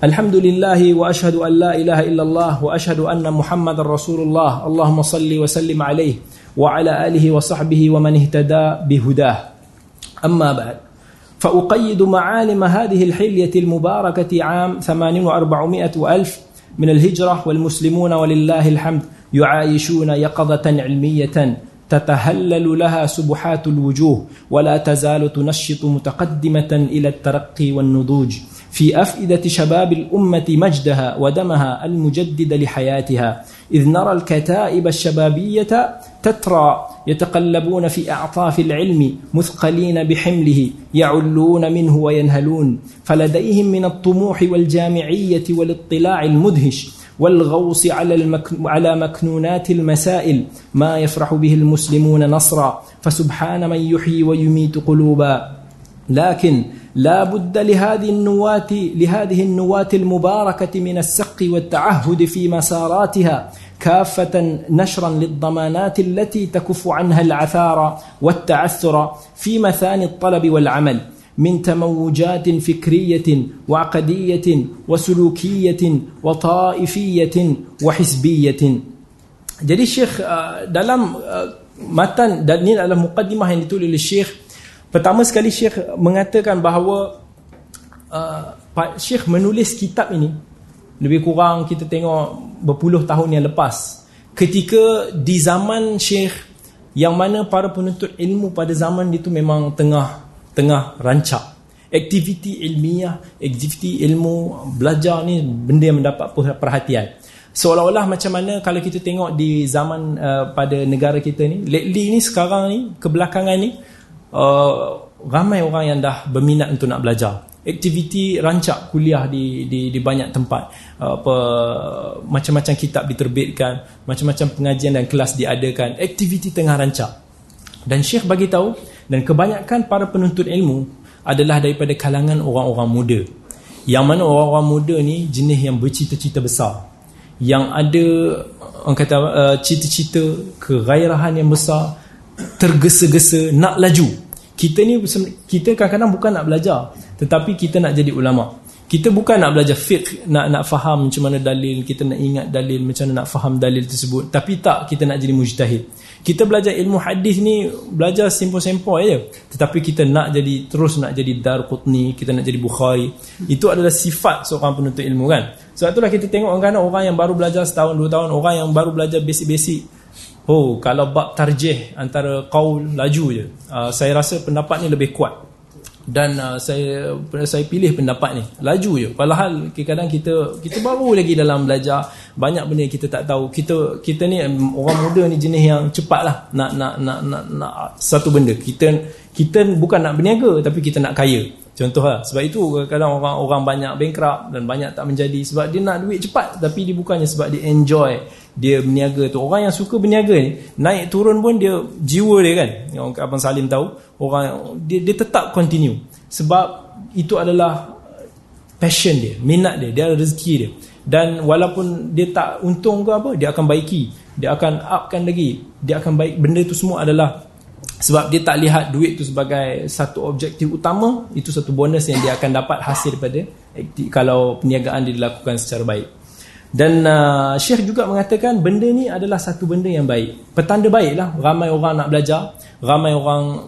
Alhamdulillah wa ashhadu an la ilaha illallah wa ashhadu anna Muhammadar Rasulullah. Allahumma salli wa sallim alaihi wa ala alihi wa sahbihi wa man ihtada bihudah. Amma ba'd فأقيد معالم هذه الحلية المباركة عام 8400 وألف من الهجرة والمسلمون ولله الحمد يعايشون يقظة علمية تتهلل لها سبحات الوجوه ولا تزال تنشط متقدمة إلى الترقي والنضوج في أفئدة شباب الأمة مجدها ودمها المجدد لحياتها. إذ نرى الكتائب الشبابية تترى يتقلبون في أعطاف العلم مثقلين بحمله يعلون منه وينهلون. فلديهم من الطموح والجامعية والاطلاع المدهش والغوص على, المك... على مكنونات المسائل ما يفرح به المسلمون نصرا. فسبحان من يحيي ويميت قلوبا. لكن لا بد لهذه النواة لهذه النواة المباركة من السق والتعهد في مساراتها. كافة نشرا للضمانات التي تكف عنها العثار والتعثر في مثاني الطلب والعمل من تموجات فكرية وعقدية وسلوكية وطائفية وحزبية Jadi Syekh uh, dalam uh, matan dan ini adalah mukaddimah yang ditulis oleh Syekh pertama sekali Syekh mengatakan bahawa uh, Syekh menulis kitab ini lebih kurang kita tengok berpuluh tahun yang lepas ketika di zaman Syekh yang mana para penuntut ilmu pada zaman itu memang tengah tengah rancak. Aktiviti ilmiah aktiviti ilmu belajar ni benda yang mendapat perhatian. Seolah-olah macam mana kalau kita tengok di zaman uh, pada negara kita ni lately ni sekarang ni kebelakangan ni uh, ramai orang yang dah berminat untuk nak belajar aktiviti rancak kuliah di di di banyak tempat. Uh, apa macam-macam kitab diterbitkan macam-macam pengajian dan kelas diadakan. Aktiviti tengah rancak. Dan Syekh bagi tahu dan kebanyakan para penuntut ilmu adalah daripada kalangan orang-orang muda. Yang mana orang-orang muda ni jenis yang bercita-cita besar. Yang ada orang kata uh, cita-cita kegairahan yang besar tergesa-gesa nak laju kita ni kita kadang-kadang bukan nak belajar tetapi kita nak jadi ulama. Kita bukan nak belajar fiqh nak nak faham macam mana dalil kita nak ingat dalil macam mana nak faham dalil tersebut. Tapi tak kita nak jadi mujtahid. Kita belajar ilmu hadis ni belajar simpul-simpul aja tetapi kita nak jadi terus nak jadi Darqutni kita nak jadi Bukhari. Itu adalah sifat seorang penuntut ilmu kan. Sebab itulah kita tengok kan orang yang baru belajar setahun dua tahun orang yang baru belajar basic-basic oh kalau bab tarjih antara qaul laju je uh, saya rasa pendapat ni lebih kuat. Dan uh, saya saya pilih pendapat ni. Laju je. Padahal kadang-kadang kita kita baru lagi dalam belajar banyak benda kita tak tahu. Kita kita ni orang muda ni jenis yang cepat lah nak nak nak nak, nak satu benda. Kita kita bukan nak berniaga tapi kita nak kaya. Contoh lah sebab itu kadang-kadang orang orang banyak bankrupt dan banyak tak menjadi sebab dia nak duit cepat tapi dia bukannya sebab dia enjoy. Dia berniaga tu. Orang yang suka berniaga ni naik turun pun dia jiwa dia kan. Yang abang Salim tahu orang dia dia tetap continue. Sebab itu adalah passion dia minat dia dia rezeki dia. Dan walaupun dia tak untung ke apa dia akan baiki. Dia akan upkan lagi. Dia akan baik. Benda tu semua adalah sebab dia tak lihat duit tu sebagai satu objektif utama itu satu bonus yang dia akan dapat hasil daripada kalau perniagaan dilakukan secara baik dan uh, Syekh juga mengatakan benda ni adalah satu benda yang baik. Petanda baiklah ramai orang nak belajar, ramai orang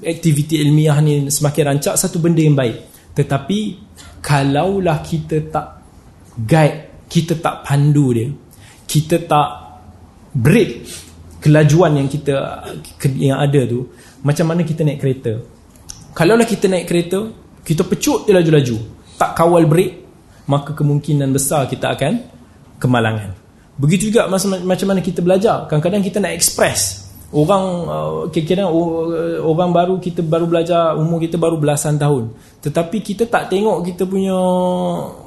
aktiviti ilmiah ni semakin rancak satu benda yang baik. Tetapi kalaulah kita tak guide, kita tak pandu dia, kita tak break kelajuan yang kita yang ada tu, macam mana kita naik kereta? Kalaulah kita naik kereta, kita pecut dia laju-laju, tak kawal break, maka kemungkinan besar kita akan kemalangan. Begitu juga macam mana kita belajar? Kadang-kadang kita nak express orang uh, kira-kira uh, orang baru kita baru belajar umur kita baru belasan tahun. Tetapi kita tak tengok kita punya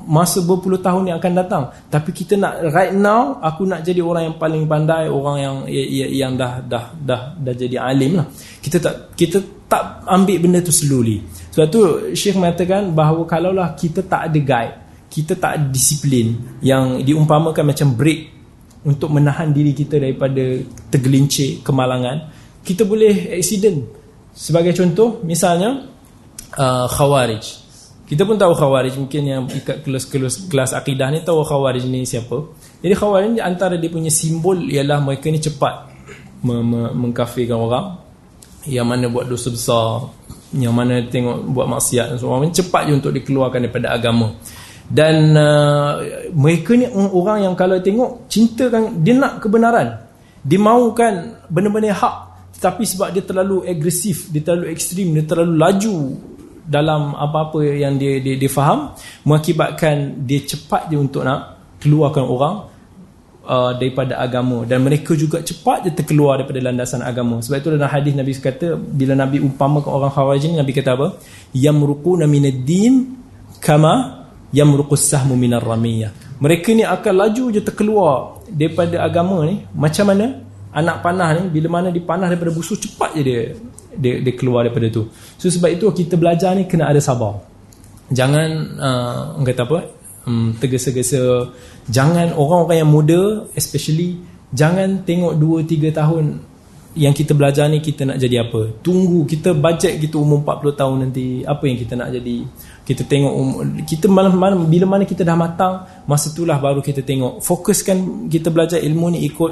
masa berpuluh tahun yang akan datang. Tapi kita nak right now aku nak jadi orang yang paling pandai orang yang yang dah dah dah dah jadi alim lah. Kita tak kita tak ambil benda tu slowly. Sebab tu Syekh mengatakan bahawa kalaulah kita tak ada guide kita tak ada disiplin yang diumpamakan macam break untuk menahan diri kita daripada tergelincir kemalangan kita boleh accident. Sebagai contoh misalnya uh, khawarij. Kita pun tahu khawarij mungkin yang ikat kelas-kelas kelas akidah ni tahu khawarij ni siapa. Jadi khawarij antara dia punya simbol ialah mereka ni cepat mengkafirkan orang. Yang mana buat dosa besar yang mana tengok buat maksiat dan sebagainya cepat je untuk dikeluarkan daripada agama dan uh, mereka ni orang yang kalau tengok cintakan dia nak kebenaran. Dia mahukan benda-benda hak. Tapi sebab dia terlalu agresif dia terlalu ekstrim dia terlalu laju dalam apa-apa yang dia, dia dia faham mengakibatkan dia cepat je untuk nak keluarkan orang uh, daripada agama. Dan mereka juga cepat je terkeluar daripada landasan agama. Sebab itu dalam hadis Nabi kata bila Nabi umpamakan orang khawarij ni Nabi kata apa? Yamruquna minad din kama yamruqus sahmu minar ramiyah. Mereka ni akan laju je terkeluar daripada agama ni. Macam mana anak panah ni bila mana dipanah daripada busur cepat je dia dia, dia keluar daripada tu. So sebab itu kita belajar ni kena ada sabar. Jangan uh, kata apa? Um, tergesa-gesa. Jangan orang-orang yang muda especially jangan tengok 2 3 tahun yang kita belajar ni kita nak jadi apa? Tunggu kita bajet kita umur 40 tahun nanti apa yang kita nak jadi? Kita tengok kita malam malam bila mana kita dah matang masa itulah baru kita tengok. Fokuskan kita belajar ilmu ni ikut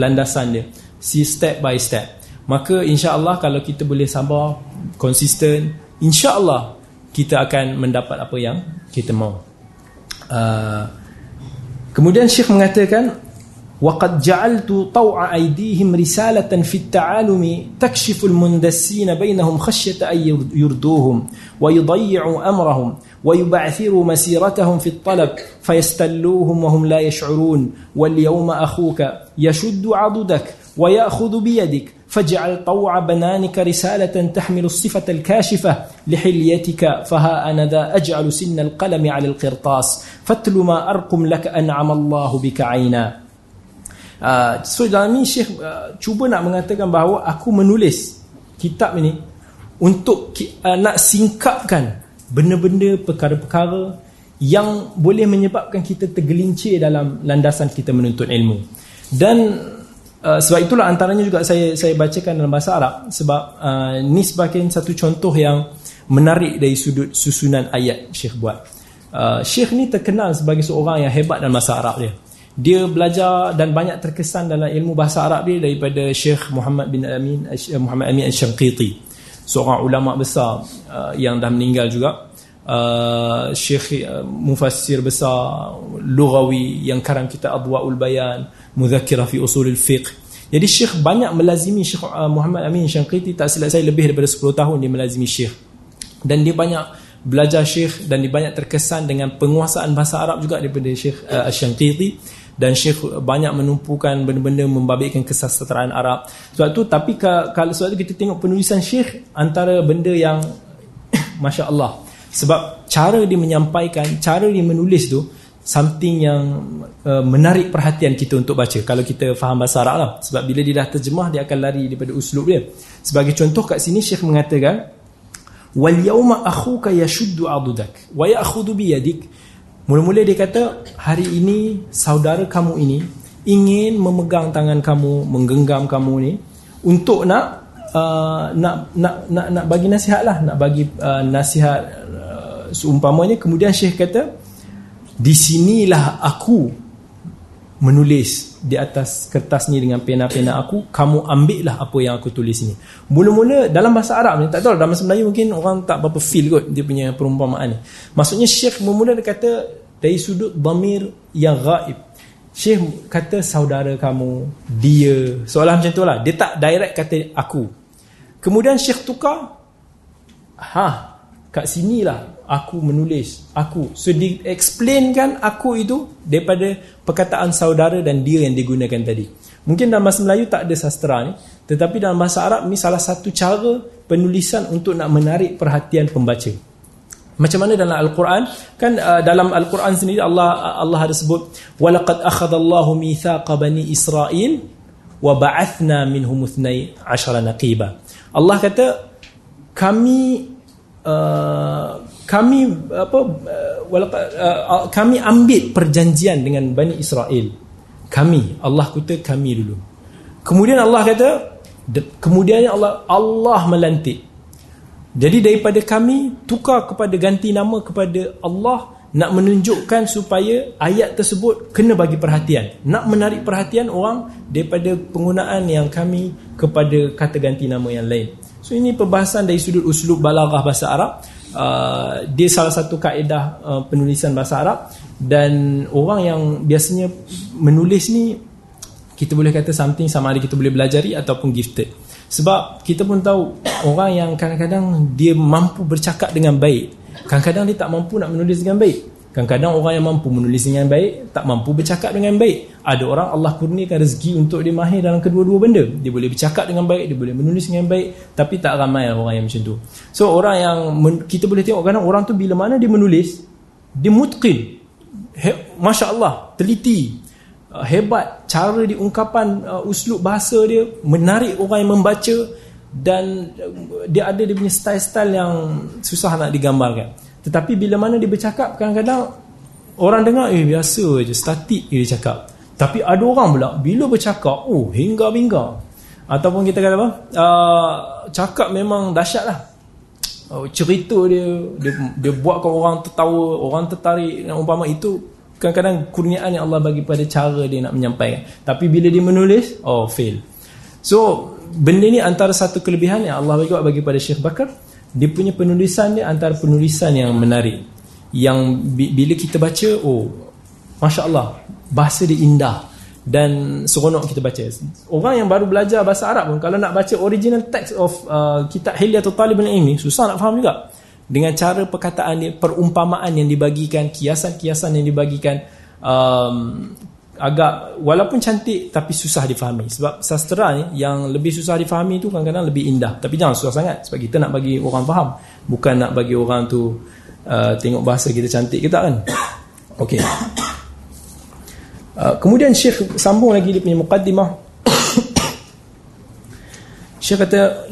landasan dia. See step by step. Maka insya-Allah kalau kita boleh sabar konsisten insya-Allah kita akan mendapat apa yang kita mahu uh, kemudian syekh mengatakan وقد جعلت طوع أيديهم رسالة في التعالم تكشف المندسين بينهم خشية أن يردوهم ويضيعوا أمرهم ويبعثروا مسيرتهم في الطلب فيستلوهم وهم لا يشعرون واليوم أخوك يشد عضدك ويأخذ بيدك فاجعل طوع بنانك رسالة تحمل الصفة الكاشفة لحليتك فها أنا ذا أجعل سن القلم على القرطاس فاتل ما أرقم لك أنعم الله بك عينا Uh, so dalam ni Syekh uh, cuba nak mengatakan bahawa aku menulis kitab ini untuk uh, nak singkapkan benda-benda perkara-perkara yang boleh menyebabkan kita tergelincir dalam landasan kita menuntut ilmu. Dan uh, sebab itulah antaranya juga saya saya bacakan dalam bahasa Arab sebab uh, ni sebagai satu contoh yang menarik dari sudut susunan ayat Syekh buat. Uh, Syekh ni terkenal sebagai seorang yang hebat dalam bahasa Arab dia dia belajar dan banyak terkesan dalam ilmu bahasa Arab dia daripada Syekh Muhammad bin Amin eh, Muhammad Amin Al-Shanqiti seorang ulama besar uh, yang dah meninggal juga. Uh, Syekh uh, mufassir besar lughawi yang karang kita Adwaul Bayan Mudzakkirah fi Usul al-Fiqh jadi Syekh banyak melazimi Syekh uh, Muhammad Amin Al-Shanqiti tak silap saya lebih daripada 10 tahun dia melazimi Syekh dan dia banyak belajar Syekh dan dia banyak terkesan dengan penguasaan bahasa Arab juga daripada Syekh uh, Al-Shanqiti dan Syekh banyak menumpukan benda-benda membabitkan kesastraan Arab. Sebab tu tapi kalau sebab tu kita tengok penulisan Syekh antara benda yang Masya Allah sebab cara dia menyampaikan, cara dia menulis tu something yang uh, menarik perhatian kita untuk baca kalau kita faham bahasa Arab lah. Sebab bila dia dah terjemah dia akan lari daripada uslub dia. Sebagai contoh kat sini Syekh mengatakan wal yauma akhuka yashuddu adudak wa ya'khudhu bi yadik Mula-mula dia kata hari ini saudara kamu ini ingin memegang tangan kamu, menggenggam kamu ni untuk nak uh, nak, nak nak nak bagi nasihat lah, nak bagi uh, nasihat uh, seumpamanya. Kemudian Syekh kata di sinilah aku menulis di atas kertas ni dengan pena-pena aku. Kamu ambil lah apa yang aku tulis ni. Mula-mula dalam bahasa Arab ni tak tahu dalam bahasa Melayu mungkin orang tak berapa feel kot dia punya perumpamaan ni. Maksudnya Syekh mula-mula dia kata dari sudut damir yang gaib. Syekh kata saudara kamu dia. Soalan macam tu lah. Dia tak direct kata aku. Kemudian Syekh tukar ha kat sinilah aku menulis aku. So di explainkan aku itu daripada perkataan saudara dan dia yang digunakan tadi. Mungkin dalam bahasa Melayu tak ada sastra ni tetapi dalam bahasa Arab ni salah satu cara penulisan untuk nak menarik perhatian pembaca macam mana dalam al-Quran? Kan uh, dalam al-Quran sendiri Allah Allah ada sebut walaqad akhadallahu mithaqa bani Israil wa ba'athna minhum 12 naqiba. Allah kata kami uh, kami apa uh, walaqad uh, kami ambil perjanjian dengan bani Israel kami Allah kata kami dulu. Kemudian Allah kata kemudian Allah Allah melantik jadi daripada kami tukar kepada ganti nama kepada Allah nak menunjukkan supaya ayat tersebut kena bagi perhatian. Nak menarik perhatian orang daripada penggunaan yang kami kepada kata ganti nama yang lain. So ini perbahasan dari sudut uslub balaghah bahasa Arab. Uh, dia salah satu kaedah uh, penulisan bahasa Arab dan orang yang biasanya menulis ni kita boleh kata something sama ada kita boleh belajari ataupun gifted. Sebab kita pun tahu orang yang kadang-kadang dia mampu bercakap dengan baik. Kadang-kadang dia tak mampu nak menulis dengan baik. Kadang-kadang orang yang mampu menulis dengan baik tak mampu bercakap dengan baik. Ada orang Allah kurniakan rezeki untuk dia mahir dalam kedua-dua benda. Dia boleh bercakap dengan baik, dia boleh menulis dengan baik, tapi tak ramai orang yang macam tu. So orang yang kita boleh tengok kadang orang tu bila mana dia menulis, dia mutqin. Masya Allah, teliti, Uh, hebat cara diungkapan uh, uslub bahasa dia menarik orang yang membaca dan uh, dia ada dia punya style-style yang susah nak digambarkan. Tetapi bila mana dia bercakap kadang-kadang orang dengar eh biasa je statik dia cakap. Tapi ada orang pula bila bercakap oh hingga-hingga ataupun kita kata apa? Uh, cakap memang dahsyat lah uh, cerita dia, dia dia buatkan orang tertawa orang tertarik. Umpama itu kadang-kadang kurniaan yang Allah bagi pada cara dia nak menyampaikan. Tapi bila dia menulis oh fail. So benda ni antara satu kelebihan yang Allah bagi bagi pada Syekh Bakar. Dia punya penulisan dia antara penulisan yang menarik. Yang bila kita baca oh Masya Allah bahasa dia indah. Dan seronok kita baca. Orang yang baru belajar bahasa Arab pun kalau nak baca original text of uh, kitab Hilyatul Talib ini susah nak faham juga dengan cara perkataan perumpamaan yang dibagikan kiasan-kiasan yang dibagikan um, agak walaupun cantik tapi susah difahami. Sebab sastra ni yang lebih susah difahami tu kadang-kadang lebih indah. Tapi jangan susah sangat sebab kita nak bagi orang faham. Bukan nak bagi orang tu uh, tengok bahasa kita cantik kita kan? Okey. Uh, kemudian syekh sambung lagi dia punya mukaddimah شيخ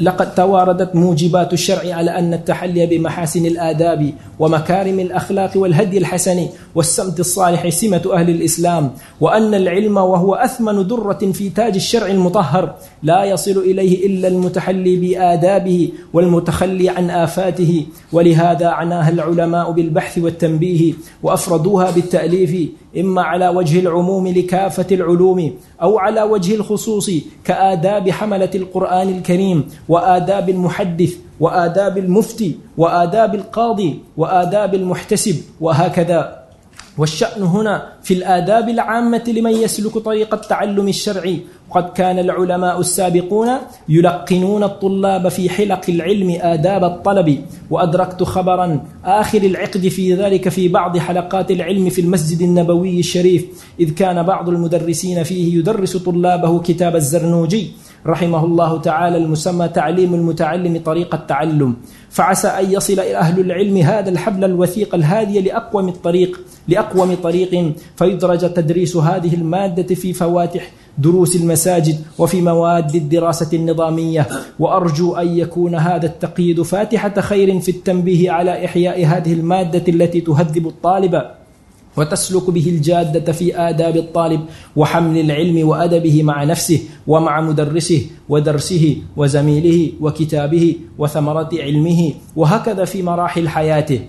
لقد تواردت موجبات الشرع على أن التحلي بمحاسن الآداب ومكارم الأخلاق والهدي الحسن والسمت الصالح سمة أهل الإسلام وأن العلم وهو أثمن درة في تاج الشرع المطهر لا يصل إليه إلا المتحلي بآدابه والمتخلي عن آفاته ولهذا عناها العلماء بالبحث والتنبيه وأفردوها بالتأليف إما على وجه العموم لكافة العلوم أو على وجه الخصوص كآداب حملة القرآن الكريم وآداب المحدث وآداب المفتي وآداب القاضي وآداب المحتسب وهكذا. والشأن هنا في الآداب العامة لمن يسلك طريق التعلم الشرعي. وقد كان العلماء السابقون يلقنون الطلاب في حلق العلم آداب الطلب. وأدركت خبرا آخر العقد في ذلك في بعض حلقات العلم في المسجد النبوي الشريف. إذ كان بعض المدرسين فيه يدرس طلابه كتاب الزرنوجي. رحمه الله تعالى المسمى تعليم المتعلم طريق التعلم. فعسى أن يصل أهل العلم هذا الحبل الوثيق الهادي لأقوم الطريق لأقوم طريق. فيدرج تدريس هذه المادة في فواتح دروس المساجد وفي مواد الدراسة النظامية. وأرجو أن يكون هذا التقييد فاتحة خير في التنبيه على إحياء هذه المادة التي تهذب الطالب. وتسلك به الجادة في آداب الطالب وحمل العلم وأدبه مع نفسه ومع مدرسه ودرسه وزميله وكتابه وثمرة علمه وهكذا في مراحل حياته.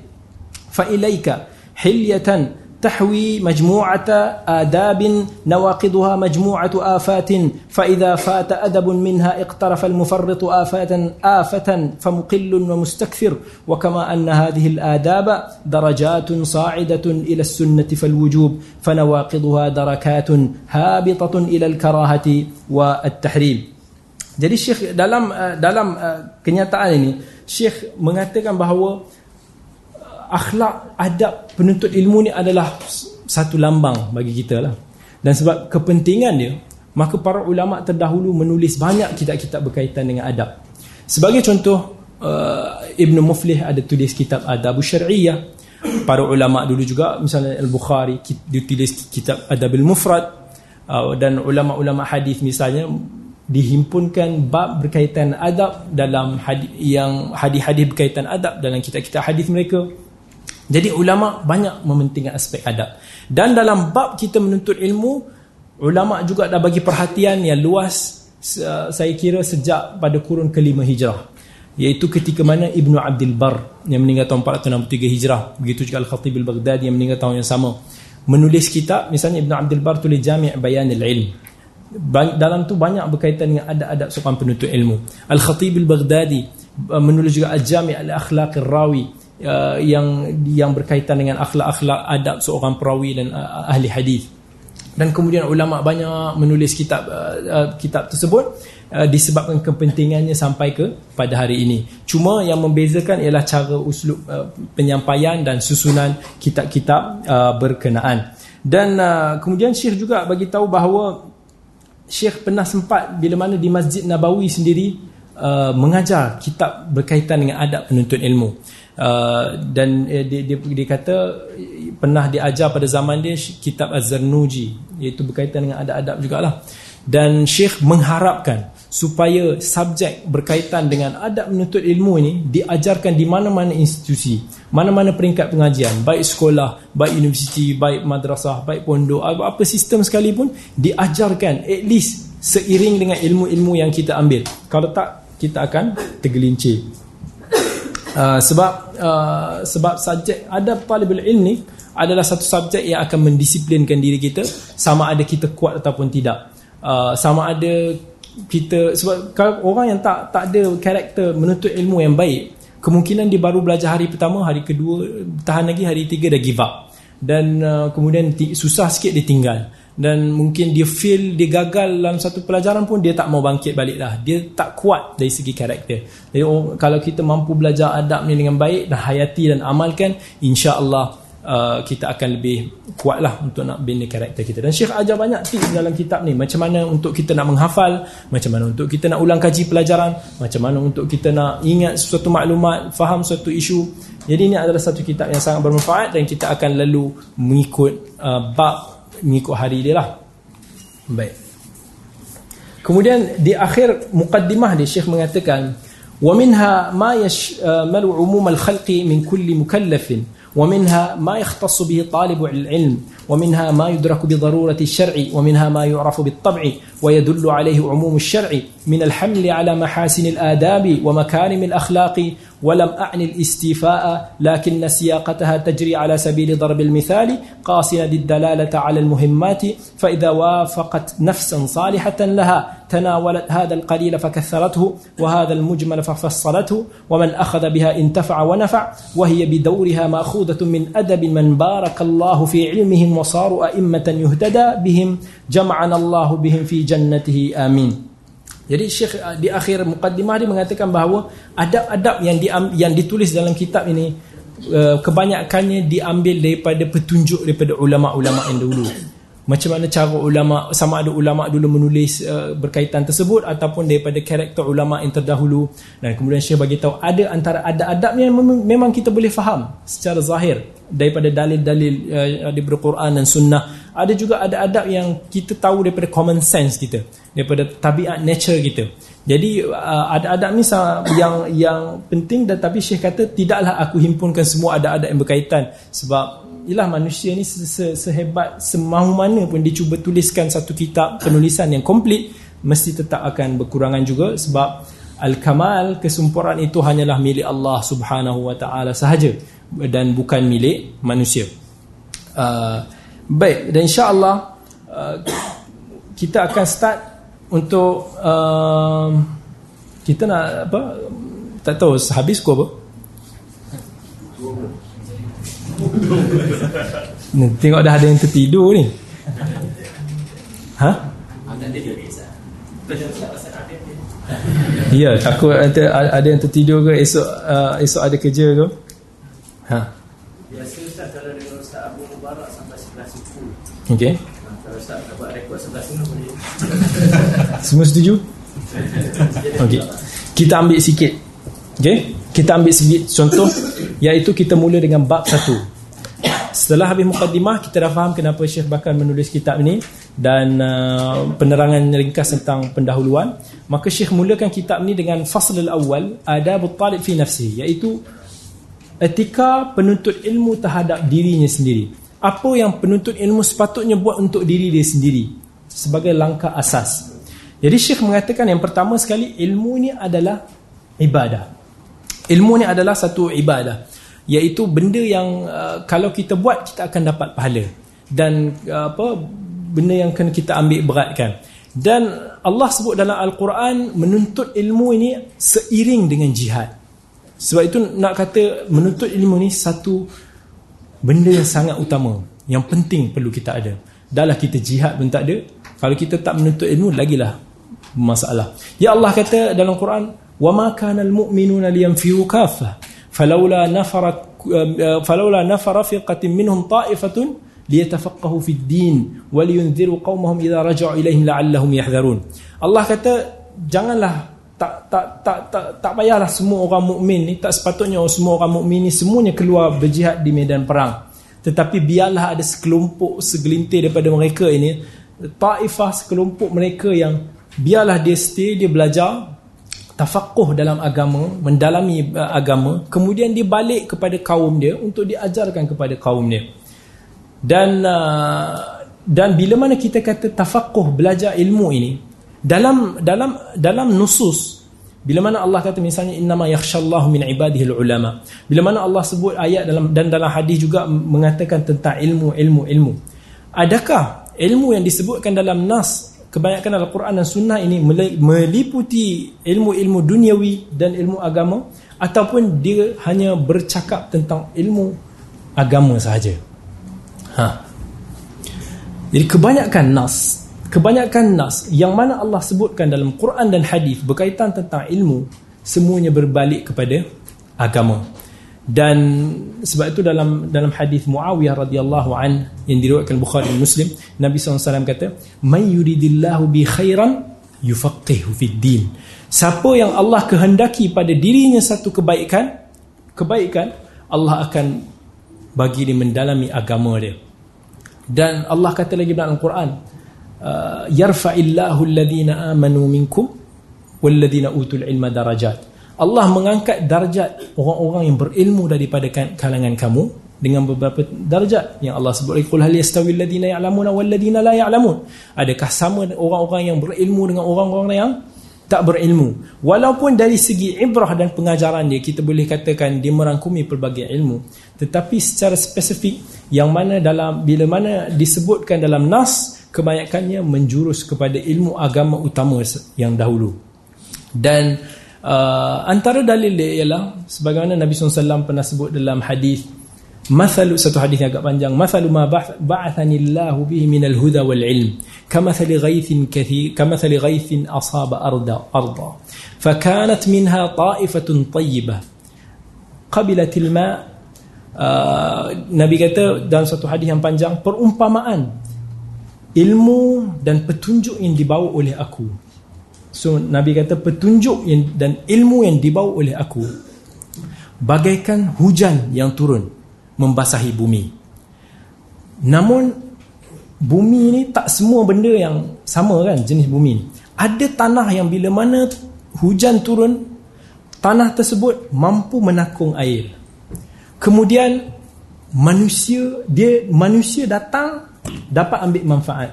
فإليك حلية تحوي مجموعة آداب نواقضها مجموعة آفات فإذا فات أدب منها اقترف المفرط آفات آفة فمقل ومستكثر وكما أن هذه الآداب درجات صاعدة إلى السنة فالوجوب فنواقضها دركات هابطة إلى الكراهة والتحريم. Jadi Syekh dalam dalam kenyataan ini Syekh mengatakan bahawa akhlak adab penuntut ilmu ni adalah satu lambang bagi kita lah. Dan sebab kepentingan dia maka para ulama terdahulu menulis banyak kitab-kitab berkaitan dengan adab. Sebagai contoh uh, Ibn Muflih ada tulis kitab Adab Syariah. Para ulama dulu juga misalnya Al-Bukhari dia tulis kitab Adab Al-Mufrad. Uh, dan ulama-ulama hadis misalnya dihimpunkan bab berkaitan adab dalam hadis yang hadis-hadis berkaitan adab dalam kitab-kitab hadis mereka jadi ulama banyak mementingkan aspek adab. Dan dalam bab kita menuntut ilmu ulama juga dah bagi perhatian yang luas saya kira sejak pada kurun kelima hijrah. Iaitu ketika mana Ibnu Abdul Bar yang meninggal tahun 463 hijrah. Begitu juga Al-Khatib Al-Baghdadi yang meninggal tahun yang sama. Menulis kitab misalnya Ibnu Abdul Bar tulis Jami' Bayan Al-Ilm dalam tu banyak berkaitan dengan adab-adab seorang penuntut ilmu. Al-Khatib Al-Baghdadi uh, menulis juga Al-Jami' Al-Akhlaq Al-Rawi uh, yang yang berkaitan dengan akhlak-akhlak adab seorang perawi dan uh, ahli hadis. Dan kemudian ulama banyak menulis kitab kitab tersebut disebabkan kepentingannya sampai ke pada hari ini. Cuma yang membezakan ialah cara uslub penyampaian dan susunan kitab-kitab berkenaan. Dan kemudian Syekh juga bagi tahu bahawa Syekh pernah sempat bila mana di Masjid Nabawi sendiri uh, mengajar kitab berkaitan dengan adab penuntut ilmu. Uh, dan uh, dia, dia, dia kata pernah diajar pada zaman dia kitab Az-Zarnuji iaitu berkaitan dengan adab-adab jugalah. Dan Syekh mengharapkan supaya subjek berkaitan dengan adab menuntut ilmu ini diajarkan di mana-mana institusi, mana-mana peringkat pengajian, baik sekolah, baik universiti, baik madrasah, baik pondok, apa-apa sistem sekalipun diajarkan at least seiring dengan ilmu-ilmu yang kita ambil. Kalau tak, kita akan tergelincir. Uh, sebab uh, sebab subjek adab talibul ilmi adalah satu subjek yang akan mendisiplinkan diri kita sama ada kita kuat ataupun tidak. Uh, sama ada kita sebab kalau orang yang tak tak ada karakter menuntut ilmu yang baik kemungkinan dia baru belajar hari pertama hari kedua tahan lagi hari tiga dah give up dan uh, kemudian susah sikit dia tinggal dan mungkin dia feel dia gagal dalam satu pelajaran pun dia tak mau bangkit balik lah dia tak kuat dari segi karakter. Jadi oh, kalau kita mampu belajar adab ni dengan baik dan hayati dan amalkan insya-Allah Uh, kita akan lebih kuat lah untuk nak bina karakter kita. Dan Syekh ajar banyak tips dalam kitab ni. Macam mana untuk kita nak menghafal macam mana untuk kita nak ulang kaji pelajaran macam mana untuk kita nak ingat sesuatu maklumat faham sesuatu isu. Jadi ini adalah satu kitab yang sangat bermanfaat dan kita akan lalu mengikut uh, bab mengikut hari dia lah baik kemudian di akhir mukaddimah dia Syekh mengatakan wa minha ma yashmalu umum al-khalqi min kulli mukallafin ومنها ما يختص به طالب العلم ومنها ما يدرك بضرورة الشرع ومنها ما يعرف بالطبع ويدل عليه عموم الشرع من الحمل على محاسن الآداب ومكارم الأخلاق ولم أعني الاستيفاء لكن سياقتها تجري على سبيل ضرب المثال قاصدة الدلالة على المهمات فإذا وافقت نفسا صالحة لها تناولت هذا القليل فكثرته وهذا المجمل ففصلته ومن أخذ بها انتفع ونفع وهي بدورها مأخوذة من أدب من بارك الله في علمهم وصاروا أئمة يهتدى بهم جمعنا الله بهم في جنته آمين. Jadi Syekh uh, di akhir mukaddimah dia mengatakan bahawa adab-adab yang di, yang ditulis dalam kitab ini uh, kebanyakannya diambil daripada petunjuk daripada ulama-ulama yang dahulu. Macam mana cara ulama sama ada ulama dulu menulis uh, berkaitan tersebut ataupun daripada karakter ulama yang terdahulu. Dan kemudian Syekh bagi tahu ada antara adab-adab yang memang kita boleh faham secara zahir daripada dalil-dalil uh, di Quran dan sunnah. Ada juga ada adab yang kita tahu daripada common sense kita daripada tabiat nature kita. Jadi uh, ada adab ni yang yang penting dan tapi Syekh kata tidaklah aku himpunkan semua adab-adab yang berkaitan. Sebab ialah manusia ni se -se sehebat semahu mana pun dia cuba tuliskan satu kitab penulisan yang komplit mesti tetap akan berkurangan juga. Sebab al-kamal kesempurnaan itu hanyalah milik Allah Subhanahu wa taala sahaja dan bukan milik manusia. Uh, Baik, dan insya-Allah uh, kita akan start untuk um, kita nak apa tak tahu habis ke apa? Tengok dah ada yang tertidur ni. Ha ya takut ada, ada yang tertidur ke esok uh, esok ada kerja ke? Ha biasa Ustaz kalau dengan Ustaz Abu Mubarak sampai 11 okey. Semua setuju? Okey. Kita ambil sikit. Okey. Kita ambil sikit contoh iaitu kita mula dengan bab satu. Setelah habis mukaddimah kita dah faham kenapa Syekh Bakar menulis kitab ini dan uh, penerangan ringkas tentang pendahuluan, maka Syekh mulakan kitab ini dengan fasl al-awwal adab talib fi nafsi iaitu etika penuntut ilmu terhadap dirinya sendiri. Apa yang penuntut ilmu sepatutnya buat untuk diri dia sendiri sebagai langkah asas. Jadi Syekh mengatakan yang pertama sekali ilmu ini adalah ibadah. Ilmu ini adalah satu ibadah iaitu benda yang uh, kalau kita buat kita akan dapat pahala dan uh, apa benda yang kena kita ambil beratkan dan Allah sebut dalam al-Quran menuntut ilmu ini seiring dengan jihad sebab itu nak kata menuntut ilmu ni satu benda yang sangat utama yang penting perlu kita ada dahlah kita jihad pun tak ada kalau kita tak menuntut ilmu lagilah masalah. Ya Allah kata dalam Quran wa ma kana al mu'minuna liyanfiru kaffa falawla nafarat falawla nafara um, uh, fiqatin minhum ta'ifatun liyatafaqahu fid din wa liyunziru qaumahum idza raja'u ilayhim la'allahum yahdharun. Allah kata janganlah tak tak tak tak tak payahlah semua orang mukmin ni tak sepatutnya semua orang mukmin ni semuanya keluar berjihad di medan perang. Tetapi biarlah ada sekelompok segelintir daripada mereka ini taifah sekelompok mereka yang biarlah dia stay dia belajar tafakuh dalam agama, mendalami uh, agama, kemudian dia balik kepada kaum dia untuk diajarkan kepada kaum dia. Dan uh, dan bila mana kita kata tafakuh belajar ilmu ini dalam dalam dalam nusus bila mana Allah kata misalnya innama yakhshallahu min ibadihi ulama bila mana Allah sebut ayat dalam dan dalam hadis juga mengatakan tentang ilmu ilmu ilmu adakah ilmu yang disebutkan dalam nas kebanyakan Al-Quran dan Sunnah ini meliputi ilmu-ilmu duniawi dan ilmu agama ataupun dia hanya bercakap tentang ilmu agama sahaja. Ha. Jadi kebanyakan nas, kebanyakan nas yang mana Allah sebutkan dalam Quran dan hadis berkaitan tentang ilmu semuanya berbalik kepada agama dan sebab itu dalam dalam hadis Muawiyah radhiyallahu an yang diriwayatkan Bukhari dan Muslim Nabi SAW kata may yuridillahu bi khairan yufaqihu fid din. Siapa yang Allah kehendaki pada dirinya satu kebaikan kebaikan Allah akan bagi dia mendalami agama dia. Dan Allah kata lagi dalam Al-Quran yarfa'illahu alladhina amanu minkum walladhina utul ilma darajat Allah mengangkat darjat orang-orang yang berilmu daripada kan- kalangan kamu dengan beberapa darjat yang Allah sebut qul hal yastawil ladina ya'lamuna wal ladina la ya'lamun. Adakah sama orang-orang yang berilmu dengan orang-orang yang tak berilmu? Walaupun dari segi ibrah dan pengajaran dia kita boleh katakan dia merangkumi pelbagai ilmu. Tetapi secara spesifik yang mana dalam bila mana disebutkan dalam nas kebanyakannya menjurus kepada ilmu agama utama yang dahulu. Dan Uh, antara dalil dia ialah sebagaimana Nabi SAW pernah sebut dalam hadis Mathalu satu hadis yang agak panjang Mathalu ma ba'athani Allahu bihi minal huda wal ilm kamathali ghaithin kathir kamathali ghaithin asaba arda arda. Fakanat minha ta'ifatun tayyibah. Qabilat al-ma uh, Nabi kata dalam satu hadis yang panjang perumpamaan ilmu dan petunjuk yang dibawa oleh aku So Nabi kata petunjuk yang, dan ilmu yang dibawa oleh aku bagaikan hujan yang turun membasahi bumi. Namun bumi ni tak semua benda yang sama kan jenis bumi ni. Ada tanah yang bila mana hujan turun tanah tersebut mampu menakung air. Kemudian manusia dia manusia datang dapat ambil manfaat.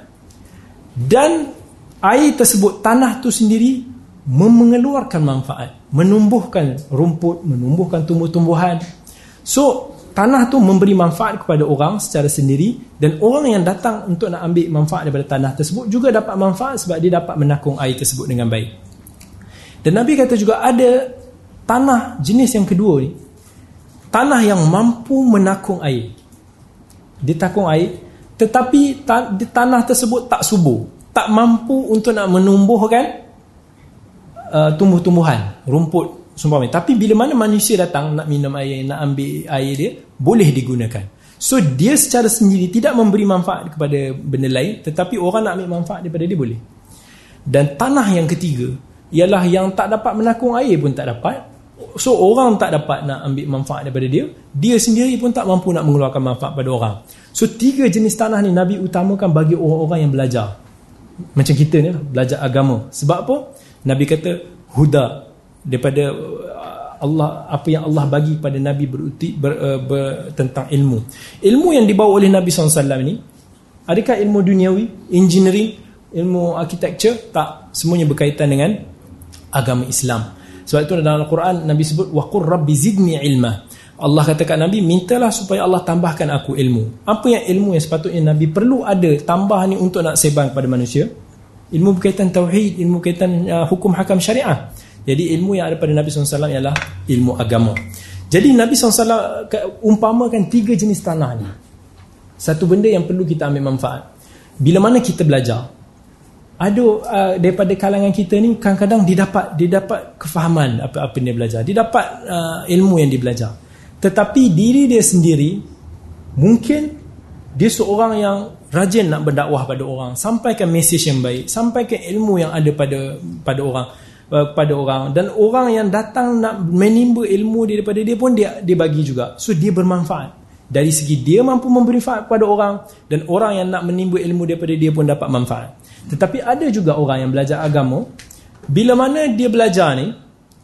Dan air tersebut tanah tu sendiri mengeluarkan manfaat menumbuhkan rumput menumbuhkan tumbuh-tumbuhan. So tanah tu memberi manfaat kepada orang secara sendiri dan orang yang datang untuk nak ambil manfaat daripada tanah tersebut juga dapat manfaat sebab dia dapat menakung air tersebut dengan baik. Dan Nabi kata juga ada tanah jenis yang kedua ni. Tanah yang mampu menakung air. Dia takung air tetapi tanah tersebut tak subur tak mampu untuk nak menumbuhkan uh, tumbuh-tumbuhan, rumput seumpama. Tapi bila mana manusia datang nak minum air, nak ambil air dia, boleh digunakan. So dia secara sendiri tidak memberi manfaat kepada benda lain tetapi orang nak ambil manfaat daripada dia boleh. Dan tanah yang ketiga ialah yang tak dapat menakung air pun tak dapat. So orang tak dapat nak ambil manfaat daripada dia, dia sendiri pun tak mampu nak mengeluarkan manfaat pada orang. So tiga jenis tanah ni Nabi utamakan bagi orang-orang yang belajar. Macam kita ni lah, belajar agama. Sebab apa? Nabi kata huda daripada Allah apa yang Allah bagi pada Nabi beruti ber, uh, ber, tentang ilmu. Ilmu yang dibawa oleh Nabi SAW ni adakah ilmu duniawi, engineering, ilmu architecture? Tak, semuanya berkaitan dengan agama Islam. Sebab itu dalam Al-Quran Nabi sebut waqur rabbi zidni ilma. Allah kata kat Nabi mintalah supaya Allah tambahkan aku ilmu. Apa yang ilmu yang sepatutnya Nabi perlu ada tambah ni untuk nak sebar kepada manusia? Ilmu berkaitan tauhid, ilmu berkaitan uh, hukum hakam syariah. Jadi ilmu yang ada pada Nabi SAW ialah ilmu agama. Jadi Nabi SAW umpamakan tiga jenis tanah ni. Satu benda yang perlu kita ambil manfaat. Bila mana kita belajar, ada uh, daripada kalangan kita ni kadang-kadang dia dapat dia dapat kefahaman apa-apa yang dia belajar. Dia dapat uh, ilmu yang dia belajar. Tetapi diri dia sendiri mungkin dia seorang yang rajin nak berdakwah pada orang, sampaikan mesej yang baik, sampaikan ilmu yang ada pada pada orang. Uh, kepada orang. Dan orang yang datang nak menimba ilmu daripada dia pun dia dia bagi juga. So dia bermanfaat. Dari segi dia mampu memberi manfaat kepada orang dan orang yang nak menimba ilmu daripada dia pun dapat manfaat. Tetapi ada juga orang yang belajar agama. Bila mana dia belajar ni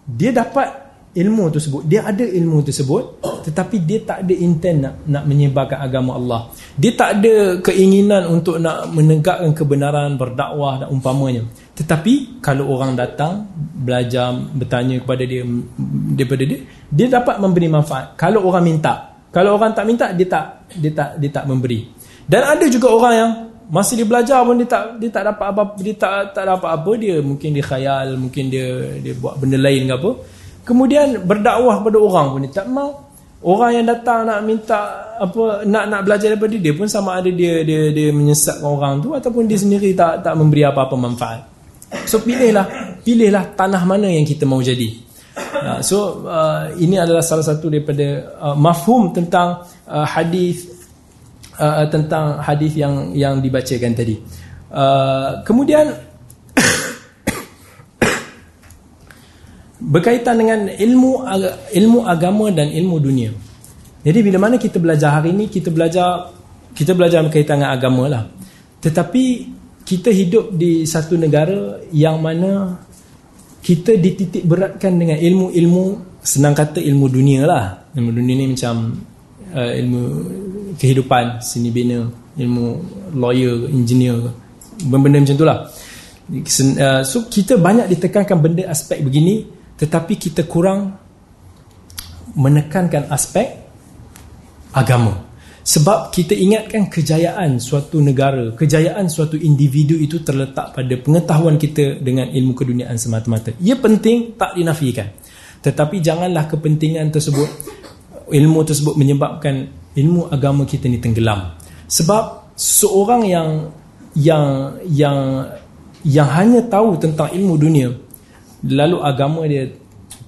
dia dapat ilmu tersebut. Dia ada ilmu tersebut tetapi dia tak ada intent nak nak menyebarkan agama Allah. Dia tak ada keinginan untuk nak menegakkan kebenaran berdakwah dan umpamanya. Tetapi kalau orang datang belajar bertanya kepada dia daripada dia dia dapat memberi manfaat. Kalau orang minta. Kalau orang tak minta dia tak dia tak dia tak memberi. Dan ada juga orang yang masih dia belajar pun dia tak dia tak dapat apa dia tak tak dapat apa dia mungkin dia khayal mungkin dia dia buat benda lain ke apa Kemudian berdakwah kepada orang pun dia tak mau. Orang yang datang nak minta apa nak nak belajar daripada dia pun sama ada dia dia dia menyesatkan orang tu ataupun dia sendiri tak tak memberi apa-apa manfaat. So pilihlah pilihlah tanah mana yang kita mau jadi. Uh, so uh, ini adalah salah satu daripada uh, mafhum tentang uh, hadis uh, tentang hadis yang yang dibacakan tadi. Uh, kemudian berkaitan dengan ilmu ilmu agama dan ilmu dunia. Jadi bila mana kita belajar hari ini kita belajar kita belajar berkaitan dengan agama lah. Tetapi kita hidup di satu negara yang mana kita dititik beratkan dengan ilmu-ilmu senang kata ilmu dunia lah. Ilmu dunia ni macam uh, ilmu kehidupan, seni bina, ilmu lawyer, engineer, benda-benda macam tu lah. Uh, so kita banyak ditekankan benda aspek begini tetapi kita kurang menekankan aspek agama. Sebab kita ingatkan kejayaan suatu negara kejayaan suatu individu itu terletak pada pengetahuan kita dengan ilmu keduniaan semata-mata. Ia penting tak dinafikan. Tetapi janganlah kepentingan tersebut ilmu tersebut menyebabkan ilmu agama kita ni tenggelam. Sebab seorang yang yang yang yang hanya tahu tentang ilmu dunia lalu agama dia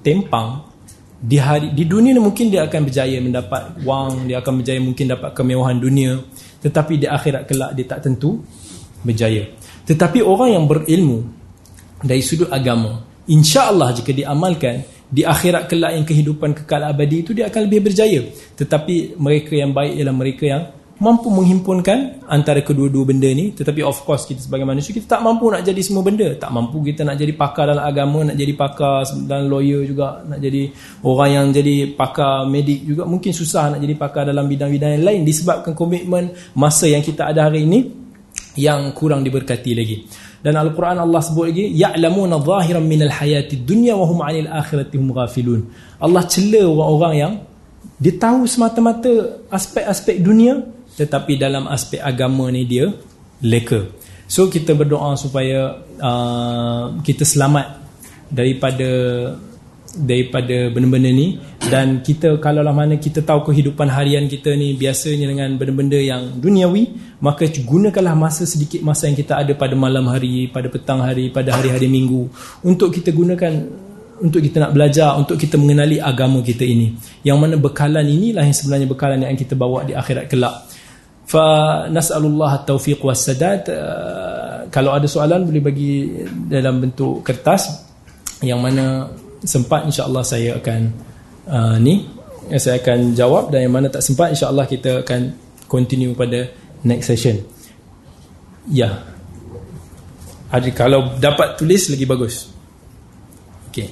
tempang di hari di dunia ni mungkin dia akan berjaya mendapat wang dia akan berjaya mungkin dapat kemewahan dunia tetapi di akhirat kelak dia tak tentu berjaya. Tetapi orang yang berilmu dari sudut agama insya-Allah jika diamalkan di akhirat kelak yang kehidupan kekal abadi itu dia akan lebih berjaya. Tetapi mereka yang baik ialah mereka yang mampu menghimpunkan antara kedua-dua benda ni. Tetapi of course kita sebagai manusia kita tak mampu nak jadi semua benda. Tak mampu kita nak jadi pakar dalam agama nak jadi pakar dan lawyer juga nak jadi orang yang jadi pakar medik juga. Mungkin susah nak jadi pakar dalam bidang-bidang yang lain disebabkan komitmen masa yang kita ada hari ini yang kurang diberkati lagi. Dan al-Quran Allah sebut lagi ya'lamuna zahiran minal hayatid dunya wa hum 'anil akhirati hum ghafilun. Allah cela orang-orang yang dia tahu semata-mata aspek-aspek dunia tetapi dalam aspek agama ni dia leka. So kita berdoa supaya uh, kita selamat daripada daripada benda-benda ni. Dan kita kalau lah mana kita tahu kehidupan harian kita ni biasanya dengan benda-benda yang duniawi maka gunakanlah masa sedikit masa yang kita ada pada malam hari pada petang hari pada hari-hari minggu untuk kita gunakan untuk kita nak belajar untuk kita mengenali agama kita ini. Yang mana bekalan inilah yang sebenarnya bekalan yang kita bawa di akhirat kelak fa nas'alullah at-taufiq was-sadad uh, kalau ada soalan boleh bagi dalam bentuk kertas. Yang mana sempat insya-Allah saya akan uh, ni saya akan jawab. Dan yang mana tak sempat insya-Allah kita akan continue pada next session. Ya. Ada kalau dapat tulis lagi bagus. Okey.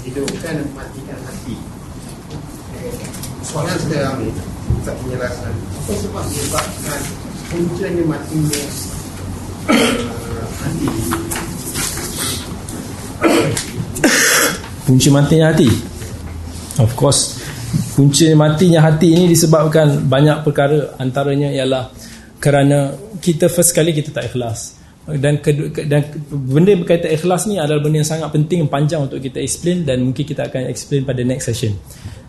Hidupkan dan matikan hati soalan sekarang ni tak penjelasan apa sebab menyebabkan puncanya matinya hati. Punca matinya hati? Of course. Punca matinya hati ini disebabkan banyak perkara. Antaranya ialah kerana kita first kali kita tak ikhlas. Dan kedua, dan benda berkaitan ikhlas ni adalah benda yang sangat penting panjang untuk kita explain dan mungkin kita akan explain pada next session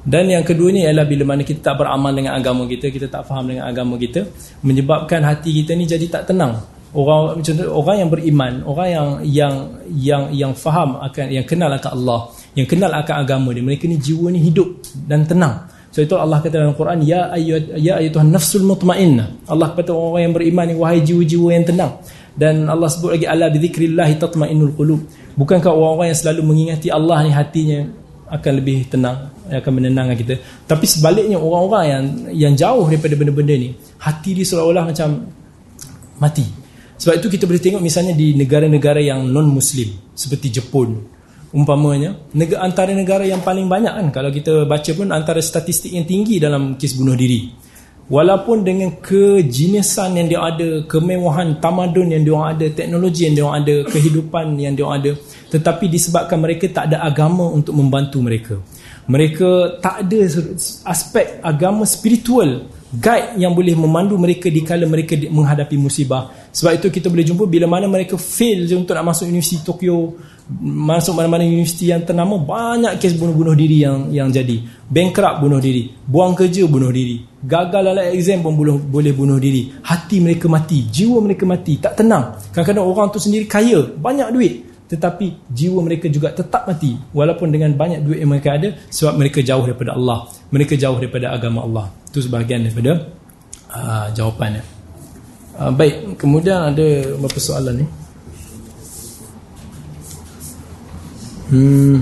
dan yang keduanya ialah bila mana kita tak beramal dengan agama kita, kita tak faham dengan agama kita, menyebabkan hati kita ni jadi tak tenang. Orang contoh orang yang beriman, orang yang yang yang yang faham akan yang kenal akan Allah, yang kenal akan agama dia, mereka ni jiwa ni hidup dan tenang. So itu Allah kata dalam Quran, ya ayyuh ya ayyuhan nafsul mutmainnah. Allah kata orang yang beriman ni wahai jiwa-jiwa yang tenang. Dan Allah sebut lagi ala bidzikrillah tatmainnul qulub. Bukankah orang-orang yang selalu mengingati Allah ni hatinya akan lebih tenang akan menenangkan kita. Tapi sebaliknya orang-orang yang yang jauh daripada benda-benda ni hati dia seolah-olah macam mati. Sebab itu kita boleh tengok misalnya di negara-negara yang non-muslim seperti Jepun. Umpamanya negara antara negara yang paling banyak kan kalau kita baca pun antara statistik yang tinggi dalam kes bunuh diri walaupun dengan kejeniusan yang dia ada kemewahan tamadun yang dia ada teknologi yang dia ada kehidupan yang dia ada tetapi disebabkan mereka tak ada agama untuk membantu mereka. Mereka tak ada aspek agama spiritual guide yang boleh memandu mereka di kala mereka menghadapi musibah. Sebab itu kita boleh jumpa bila mana mereka fail untuk nak masuk universiti Tokyo masuk mana-mana universiti yang ternama banyak kes bunuh-bunuh diri yang yang jadi. Bankrupt bunuh diri buang kerja bunuh diri gagal dalam exam pun boleh, boleh bunuh diri. Hati mereka mati jiwa mereka mati tak tenang. Kadang-kadang orang tu sendiri kaya banyak duit tetapi jiwa mereka juga tetap mati. Walaupun dengan banyak duit yang mereka ada sebab mereka jauh daripada Allah mereka jauh daripada agama Allah itu sebahagian daripada uh, jawapannya uh, baik kemudian ada beberapa soalan ni. Hmm.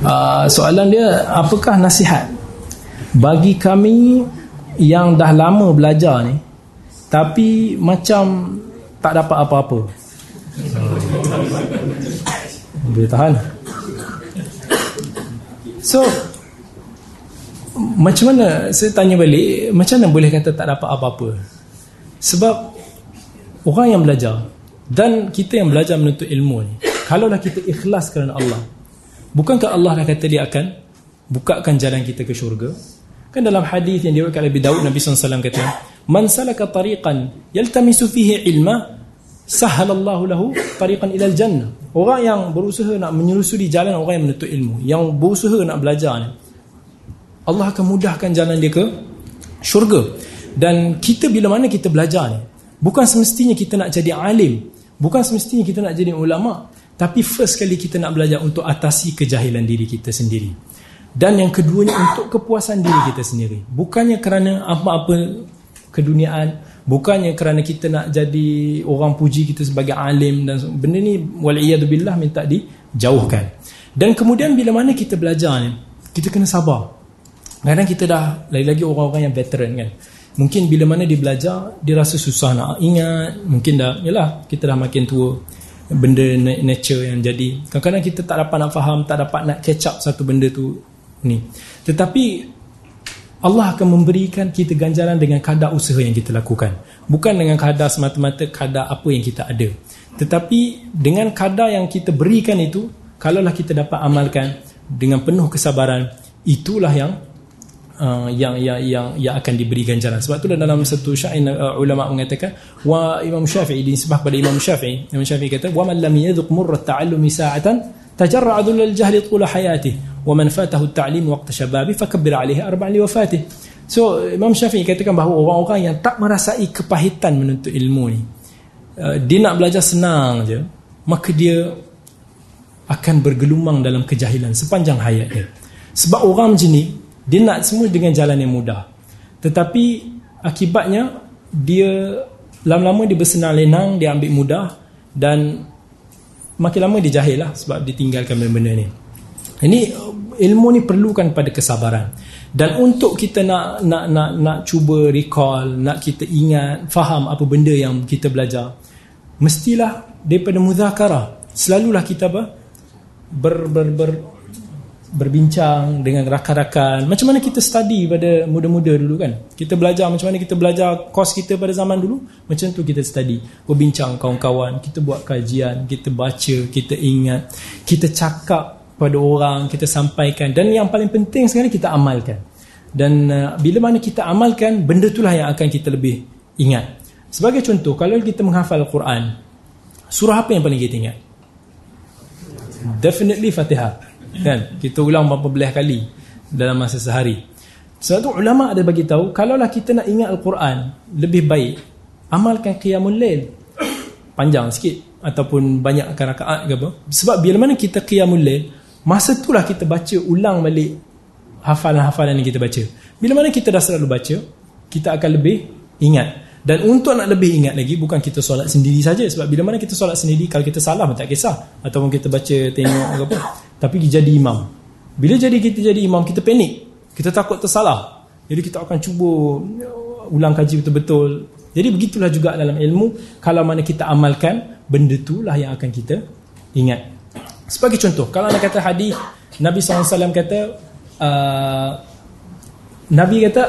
Uh, soalan dia apakah nasihat bagi kami yang dah lama belajar ni tapi macam tak dapat apa-apa boleh tahan? So macam mana saya tanya balik macam mana boleh kata tak dapat apa-apa? Sebab orang yang belajar dan kita yang belajar menuntut ilmu ni kalaulah kita ikhlas kerana Allah bukankah Allah dah kata dia akan bukakan jalan kita ke syurga? Kan dalam hadis yang diriwayatkan oleh Daud Nabi SAW kata, "Man salaka tariqan yaltamisu fihi ilma, sahhalallahu lahu tariqan ila jannah." Orang yang berusaha nak menyelusuri jalan orang yang menuntut ilmu, yang berusaha nak belajar ni, Allah akan mudahkan jalan dia ke syurga. Dan kita bila mana kita belajar ni, bukan semestinya kita nak jadi alim, bukan semestinya kita nak jadi ulama, tapi first kali kita nak belajar untuk atasi kejahilan diri kita sendiri dan yang keduanya untuk kepuasan diri kita sendiri bukannya kerana apa-apa keduniaan bukannya kerana kita nak jadi orang puji kita sebagai alim dan benda ni waliyadzubillah minta dijauhkan. Dan kemudian bila mana kita belajar ni kita kena sabar. Kadang kita dah lagi-lagi orang-orang yang veteran kan. Mungkin bila mana dia belajar dia rasa susah nak ingat. Mungkin dah yalah kita dah makin tua benda nature yang jadi. Kadang-kadang kita tak dapat nak faham tak dapat nak catch up satu benda tu ni. Tetapi Allah akan memberikan kita ganjaran dengan kadar usaha yang kita lakukan. Bukan dengan kadar semata-mata kadar apa yang kita ada. Tetapi dengan kadar yang kita berikan itu, kalaulah kita dapat amalkan dengan penuh kesabaran, itulah yang uh, yang, yang yang yang akan diberi ganjaran. Sebab itulah dalam satu syair uh, ulama mengatakan wa Imam Syafi'i disebut pada Imam Syafi'i. Imam Syafi'i kata wa man lam yadhuq murra ta'allumi sa'atan tajarra'a dhul al-jahl tula hayatihi man fatahu at-ta'lim waqta shababi fakabbir 'alayhi arba'an liwafatih so Imam Syafi'i katakan bahawa orang-orang yang tak merasai kepahitan menuntut ilmu ni uh, dia nak belajar senang je maka dia akan bergelumang dalam kejahilan sepanjang hayatnya sebab orang macam ni dia nak semua dengan jalan yang mudah. Tetapi akibatnya dia lama-lama dia bersenang lenang dia ambil mudah dan makin lama dia jahil lah sebab dia tinggalkan benda-benda ni ini ilmu ni perlukan pada kesabaran. Dan untuk kita nak nak nak nak cuba recall nak kita ingat faham apa benda yang kita belajar mestilah daripada muzakarah selalulah kita apa? Ber, ber, ber, berbincang dengan rakan-rakan. Macam mana kita study pada muda-muda dulu kan? Kita belajar macam mana kita belajar kos kita pada zaman dulu? Macam tu kita study. Berbincang kawan-kawan kita buat kajian kita baca kita ingat kita cakap pada orang kita sampaikan. Dan yang paling penting sekali kita amalkan. Dan uh, bila mana kita amalkan benda itulah yang akan kita lebih ingat. Sebagai contoh kalau kita menghafal Quran surah apa yang paling kita ingat? Definitely Fatihah kan? Kita ulang berapa belah kali dalam masa sehari. Sebab tu ulama ada bagi tahu kalaulah kita nak ingat al-Quran lebih baik amalkan qiyamul lail. Panjang sikit ataupun banyak rakaat ke apa. Sebab bila mana kita qiyamul lail masa itulah kita baca ulang balik hafalan-hafalan yang kita baca. Bila mana kita dah selalu baca kita akan lebih ingat. Dan untuk nak lebih ingat lagi bukan kita solat sendiri saja. Sebab bila mana kita solat sendiri kalau kita salah pun tak kisah. Ataupun kita baca tengok apa. Tapi jadi imam. Bila jadi kita jadi imam kita panik. Kita takut tersalah. Jadi kita akan cuba ulang kaji betul-betul. Jadi begitulah juga dalam ilmu. Kalau mana kita amalkan benda itulah yang akan kita ingat sebagai contoh kalau nak kata hadis Nabi SAW kata uh, Nabi kata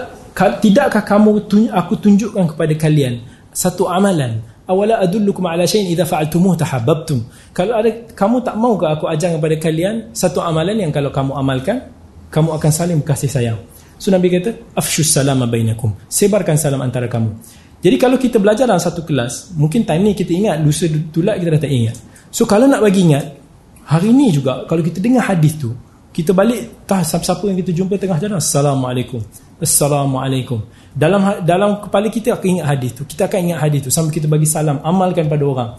tidakkah kamu aku tunjukkan kepada kalian satu amalan? Awala adullukum ala shay'in idza fa'altumuhu tahabbtum kalau ada kamu tak mau ke aku ajar kepada kalian satu amalan yang kalau kamu amalkan kamu akan saling berkasih sayang? So nabi kata afshus salama bainakum. Sebarkan salam antara kamu. Jadi kalau kita belajar dalam satu kelas mungkin time ni kita ingat lusa tulat kita dah tak ingat. So kalau nak bagi ingat hari ni juga kalau kita dengar hadis tu kita balik tah siapa yang kita jumpa tengah jalan assalamualaikum. Assalamualaikum. Dalam ha- dalam kepala kita akan ingat hadis tu. Kita akan ingat hadis tu sampai kita bagi salam amalkan pada orang.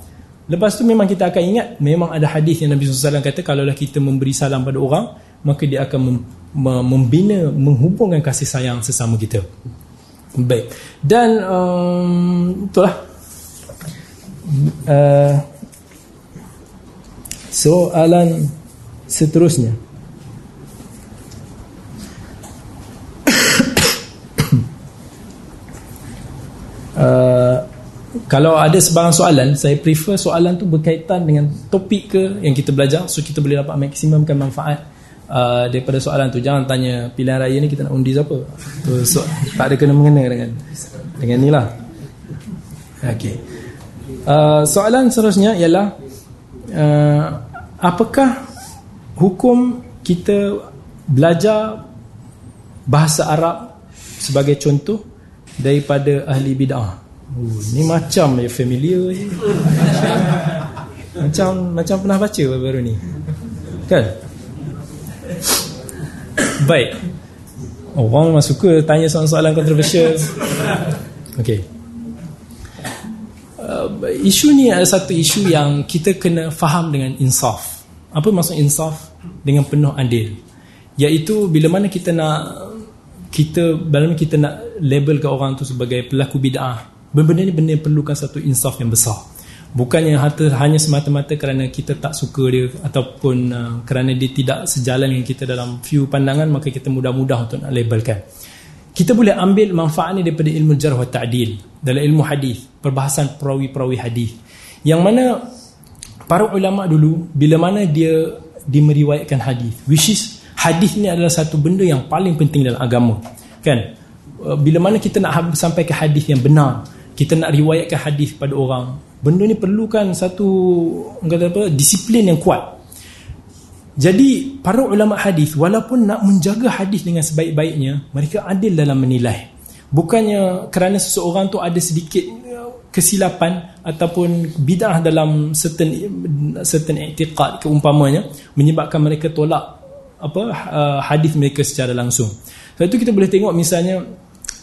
Lepas tu memang kita akan ingat memang ada hadis yang Nabi SAW kata kalaulah kita memberi salam pada orang maka dia akan mem, membina menghubungkan kasih sayang sesama kita. Baik. Dan um, itulah. Uh, soalan seterusnya. Uh, kalau ada sebarang soalan saya prefer soalan tu berkaitan dengan topik ke yang kita belajar. So kita boleh dapat maksimumkan manfaat uh, daripada soalan tu. Jangan tanya pilihan raya ni kita nak undi siapa. Tu, so, tak ada kena mengena dengan dengan ni lah. Okay. uh, soalan seterusnya ialah uh, apakah hukum kita belajar bahasa Arab sebagai contoh daripada ahli bid'ah. Oh, ni macam ya familiar je. macam macam pernah baca baru ni. Kan? Baik. Orang memang suka tanya soalan-soalan kontroversial. Okey. Isu ni adalah satu isu yang kita kena faham dengan insaf. Apa maksud insaf? Dengan penuh adil. Iaitu bila mana kita nak kita dalam kita nak label ke orang tu sebagai pelaku bid'ah benda ni benda yang perlukan satu insaf yang besar bukannya harta hanya semata-mata kerana kita tak suka dia ataupun uh, kerana dia tidak sejalan dengan kita dalam view pandangan maka kita mudah-mudah untuk nak labelkan kita boleh ambil manfaat ni daripada ilmu jarh wa ta'dil dalam ilmu hadis perbahasan perawi-perawi hadis. Yang mana para ulama dulu bila mana dia dimeriwayatkan hadis which is hadis ni adalah satu benda yang paling penting dalam agama kan? Uh, bila mana kita nak sampai ke hadis yang benar kita nak riwayatkan hadis pada orang benda ni perlukan satu kata apa disiplin yang kuat jadi para ulama hadis walaupun nak menjaga hadis dengan sebaik-baiknya mereka adil dalam menilai bukannya kerana seseorang tu ada sedikit uh, kesilapan ataupun bidah dalam certain certain i'tiqad keumpamanya menyebabkan mereka tolak apa uh, hadis mereka secara langsung. Sebab itu kita boleh tengok misalnya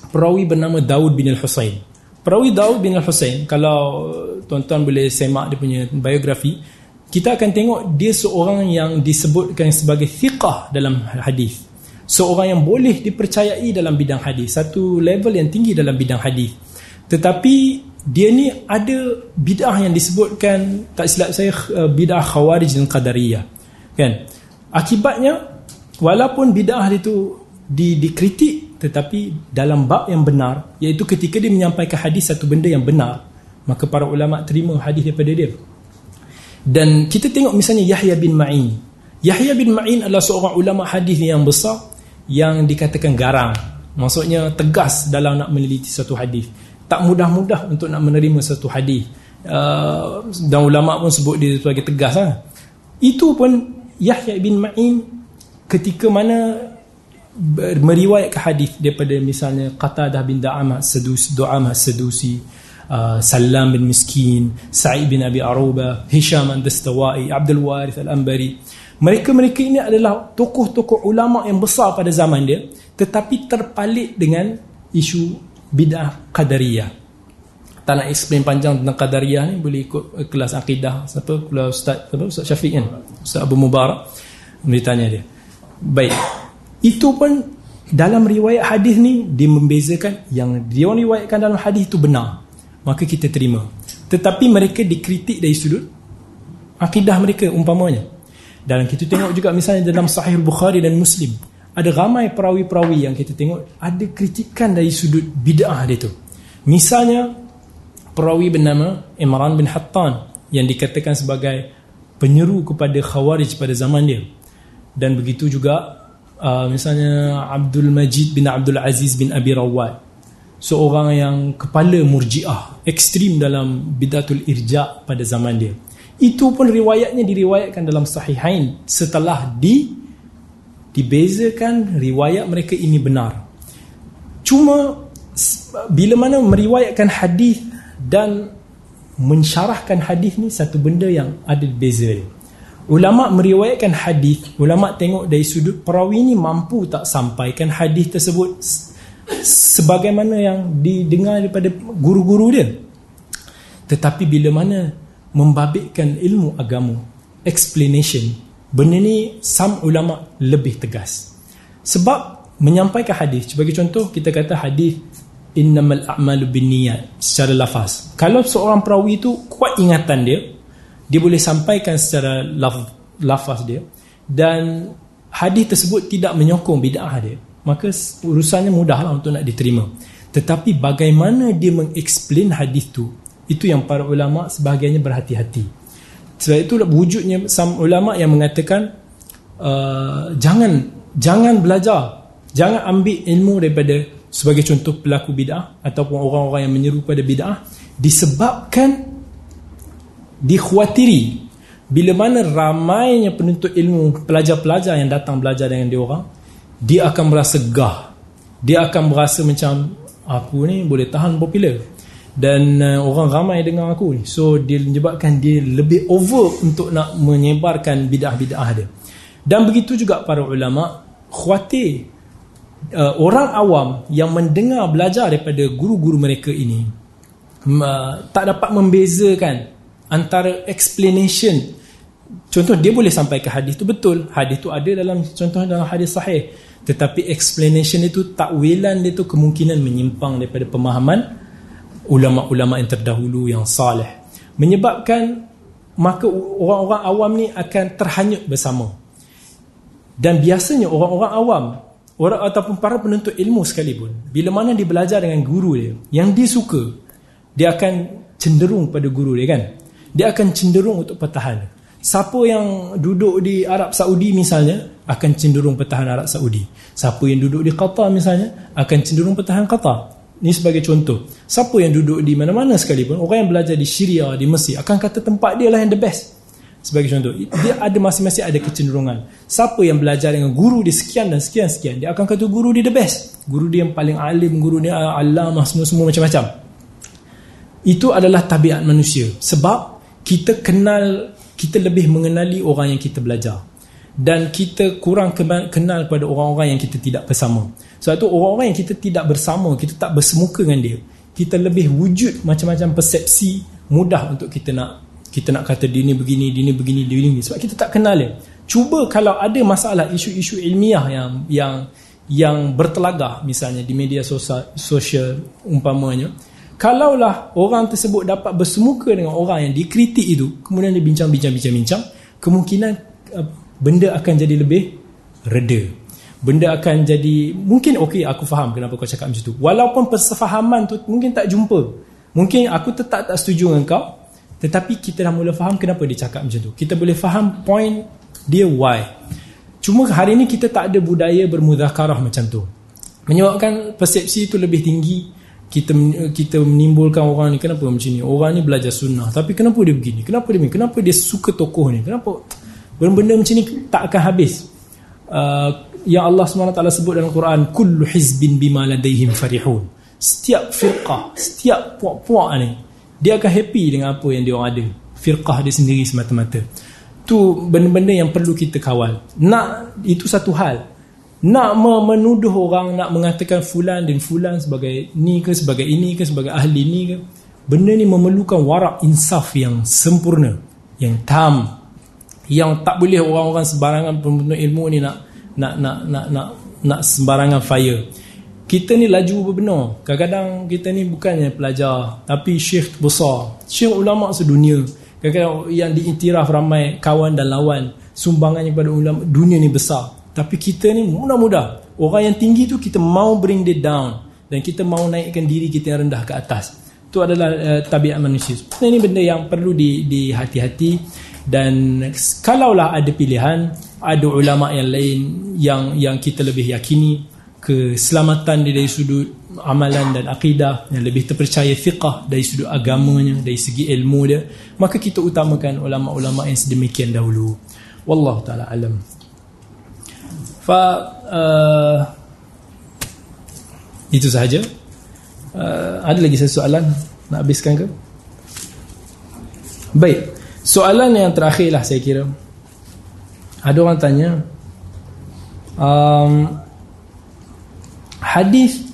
perawi bernama Daud bin Al-Husain. Perawi Daud bin Al-Husain kalau tuan-tuan boleh semak dia punya biografi, kita akan tengok dia seorang yang disebutkan sebagai thiqah dalam hadis. Seorang yang boleh dipercayai dalam bidang hadis, satu level yang tinggi dalam bidang hadis. Tetapi dia ni ada bid'ah yang disebutkan tak silap saya uh, bid'ah khawarij dan qadariyah. Kan? Akibatnya walaupun bid'ah itu di, dikritik tetapi dalam bab yang benar iaitu ketika dia menyampaikan hadis satu benda yang benar maka para ulama terima hadis daripada dia dan kita tengok misalnya Yahya bin Ma'in. Yahya bin Ma'in adalah seorang ulama hadis yang besar yang dikatakan garang. Maksudnya tegas dalam nak meneliti satu hadis. Tak mudah-mudah untuk nak menerima satu hadis. Uh, dan ulama pun sebut dia sebagai tegas lah. itu pun Yahya bin Ma'in ketika mana meriwayatkan hadis daripada misalnya Qatadah bin Da'amah Sadusi, Du'amah Sadusi, Salam bin Miskin, Sa'id bin Abi Aruba, Hisham Andastawai, Abdul Warith Al-Ambari. Mereka-mereka ini adalah tokoh-tokoh ulama yang besar pada zaman dia tetapi terpalit dengan isu bid'ah qadariyah. Tak nak explain panjang tentang qadariyah ni boleh ikut kelas akidah siapa kelas ustaz apa ustaz Syafiq kan ustaz Abu Mubarak boleh tanya dia baik itu pun dalam riwayat hadis ni dia membezakan yang dia riwayatkan dalam hadis itu benar maka kita terima. Tetapi mereka dikritik dari sudut akidah mereka umpamanya. Dan kita tengok juga misalnya dalam sahih Bukhari dan Muslim ada ramai perawi-perawi yang kita tengok ada kritikan dari sudut bid'ah dia tu. Misalnya perawi bernama Imran bin Hattan yang dikatakan sebagai penyeru kepada Khawarij pada zaman dia. Dan begitu juga uh, misalnya Abdul Majid bin Abdul Aziz bin Abi Rawad seorang yang kepala murjiah ekstrim dalam bidatul irja pada zaman dia. Itu pun riwayatnya diriwayatkan dalam sahihain. Setelah di dibezakan riwayat mereka ini benar. Cuma bila mana meriwayatkan hadis dan mensyarahkan hadis ni satu benda yang ada beza dia. Ulama meriwayatkan hadis, ulama tengok dari sudut perawi ni mampu tak sampaikan hadis tersebut sebagaimana yang didengar daripada guru-guru dia. Tetapi bila mana membabitkan ilmu agama, explanation, benda ni some ulama lebih tegas. Sebab menyampaikan hadis, sebagai contoh kita kata hadis innamal a'malu binniyat secara lafaz kalau seorang perawi itu kuat ingatan dia dia boleh sampaikan secara laf, lafaz dia dan hadis tersebut tidak menyokong bid'ah dia maka urusannya mudahlah untuk nak diterima. Tetapi bagaimana dia mengeksplain hadis tu itu yang para ulama sebahagiannya berhati-hati. Sebab itu wujudnya some ulama yang mengatakan uh, jangan jangan belajar. Jangan ambil ilmu daripada sebagai contoh pelaku bid'ah ataupun orang-orang yang menyeru pada bid'ah disebabkan dikhawatiri. Bila mana ramainya penuntut ilmu pelajar-pelajar yang datang belajar dengan dia orang dia akan merasa gah. Dia akan merasa macam aku ni boleh tahan popular. Dan uh, orang ramai dengar aku ni. So dia menyebabkan dia lebih over untuk nak menyebarkan bid'ah-bid'ah dia. Dan begitu juga para ulama khawatir uh, orang awam yang mendengar belajar daripada guru-guru mereka ini uh, tak dapat membezakan antara explanation. Contoh dia boleh sampai ke hadis tu betul. Hadis tu ada dalam contoh dalam hadis sahih tetapi explanation itu takwilan dia tu kemungkinan menyimpang daripada pemahaman ulama-ulama yang terdahulu yang salih. Menyebabkan maka orang-orang awam ni akan terhanyut bersama. Dan biasanya orang-orang awam orang ataupun para penuntut ilmu sekalipun bila mana dia belajar dengan guru dia yang dia suka dia akan cenderung pada guru dia kan? Dia akan cenderung untuk pertahan. Siapa yang duduk di Arab Saudi misalnya akan cenderung pertahan Arab Saudi. Siapa yang duduk di Qatar misalnya akan cenderung pertahan Qatar. Ni sebagai contoh. Siapa yang duduk di mana-mana sekalipun orang yang belajar di Syria di Mesir akan kata tempat dia lah yang the best. Sebagai contoh dia ada masing-masing ada kecenderungan. Siapa yang belajar dengan guru dia sekian dan sekian sekian dia akan kata guru dia the best. Guru dia yang paling alim guru dia alamah semua-semua macam-macam. Itu adalah tabiat manusia. Sebab kita kenal kita lebih mengenali orang yang kita belajar dan kita kurang kenal kepada orang-orang yang kita tidak bersama. Sebab tu orang-orang yang kita tidak bersama kita tak bersemuka dengan dia kita lebih wujud macam-macam persepsi mudah untuk kita nak kita nak kata dia ni begini dia ni begini dia ni sebab kita tak kenal dia. Cuba kalau ada masalah isu-isu ilmiah yang yang yang bertelagah misalnya di media sosial, sosial umpamanya kalaulah orang tersebut dapat bersemuka dengan orang yang dikritik itu kemudian dia bincang-bincang-bincang kemungkinan uh, benda akan jadi lebih reda. Benda akan jadi mungkin okey aku faham kenapa kau cakap macam tu. Walaupun persefahaman tu mungkin tak jumpa. Mungkin aku tetap tak setuju dengan kau tetapi kita dah mula faham kenapa dia cakap macam tu. Kita boleh faham point dia why. Cuma hari ni kita tak ada budaya bermudhakarah macam tu. Menyebabkan persepsi tu lebih tinggi. Kita kita menimbulkan orang ni kenapa macam ni? Orang ni belajar sunnah. Tapi kenapa dia begini? Kenapa dia begini? Kenapa dia suka tokoh ni? Kenapa benda-benda macam ni tak akan habis. Uh, yang Allah SWT sebut dalam Quran kullu hizbin bima ladaihim farihun. Setiap firqah setiap puak-puak ni dia akan happy dengan apa yang dia orang ada. Firqah dia sendiri semata-mata. Tu benda-benda yang perlu kita kawal. Nak itu satu hal. Nak menuduh orang nak mengatakan fulan dan fulan sebagai ni ke sebagai ini ke sebagai ahli ni ke benda ni memerlukan warak insaf yang sempurna yang tam yang tak boleh orang-orang sembarangan penuntut ilmu ni nak nak nak nak nak nak sembarangan fire. Kita ni laju berbenar. Kadang-kadang kita ni bukannya pelajar tapi syekh besar, syekh ulama sedunia. Kadang-kadang yang diiktiraf ramai kawan dan lawan sumbangannya kepada ulama dunia ni besar. Tapi kita ni mudah-mudah. Orang yang tinggi tu kita mau bring dia down dan kita mau naikkan diri kita yang rendah ke atas. Itu adalah uh, tabiat manusia. Ini benda yang perlu di, di hati-hati dan kalaulah ada pilihan ada ulama yang lain yang yang kita lebih yakini keselamatan dari sudut amalan dan akidah yang lebih terpercaya fiqah dari sudut agamanya dari segi ilmu dia maka kita utamakan ulama-ulama yang sedemikian dahulu. Wallahu taala alam. Fa uh, itu sahaja uh, ada lagi satu soalan nak habiskan ke? Baik. Soalan yang terakhir lah saya kira. Ada orang tanya um, Hadis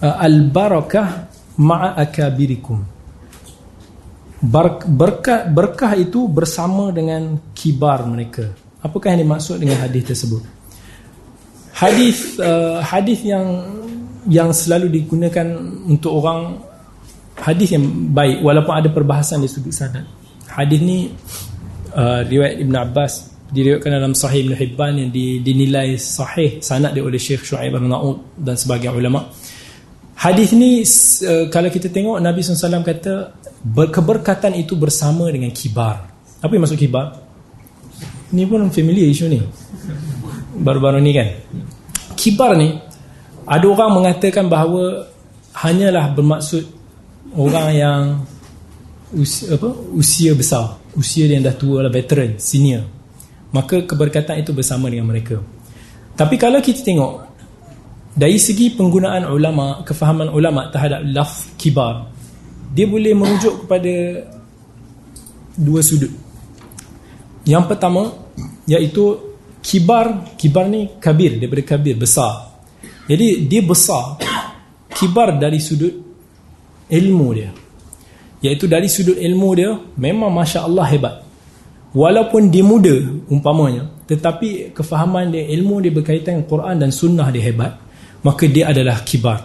uh, Al-Barakah Ma'akabirikum berkah, berkah itu bersama dengan kibar mereka. Apakah yang dimaksud dengan hadis tersebut? Hadis uh, Hadis yang Yang selalu digunakan Untuk orang Hadis yang baik Walaupun ada perbahasan di sudut sanad hadis ni uh, riwayat Ibn Abbas diriwayatkan dalam Sahih Ibn Hibban yang dinilai sahih sanad dia oleh Syekh Shu'aib Al-Na'ud dan sebagian ulama. Hadis ni uh, kalau kita tengok Nabi SAW kata keberkatan itu bersama dengan kibar. Apa yang maksud kibar? Ni pun familiar isu ni. Baru-baru ni kan. Kibar ni ada orang mengatakan bahawa hanyalah bermaksud orang yang usia, apa, usia besar. Usia yang dah tua lah veteran senior. Maka keberkatan itu bersama dengan mereka. Tapi kalau kita tengok dari segi penggunaan ulama kefahaman ulama terhadap laf kibar dia boleh merujuk kepada dua sudut. Yang pertama iaitu kibar kibar ni kabir daripada kabir besar jadi dia besar. Kibar dari sudut ilmu dia. Iaitu dari sudut ilmu dia Memang Masya Allah hebat. Walaupun dia muda umpamanya Tetapi kefahaman dia Ilmu dia berkaitan Quran dan sunnah dia hebat Maka dia adalah kibar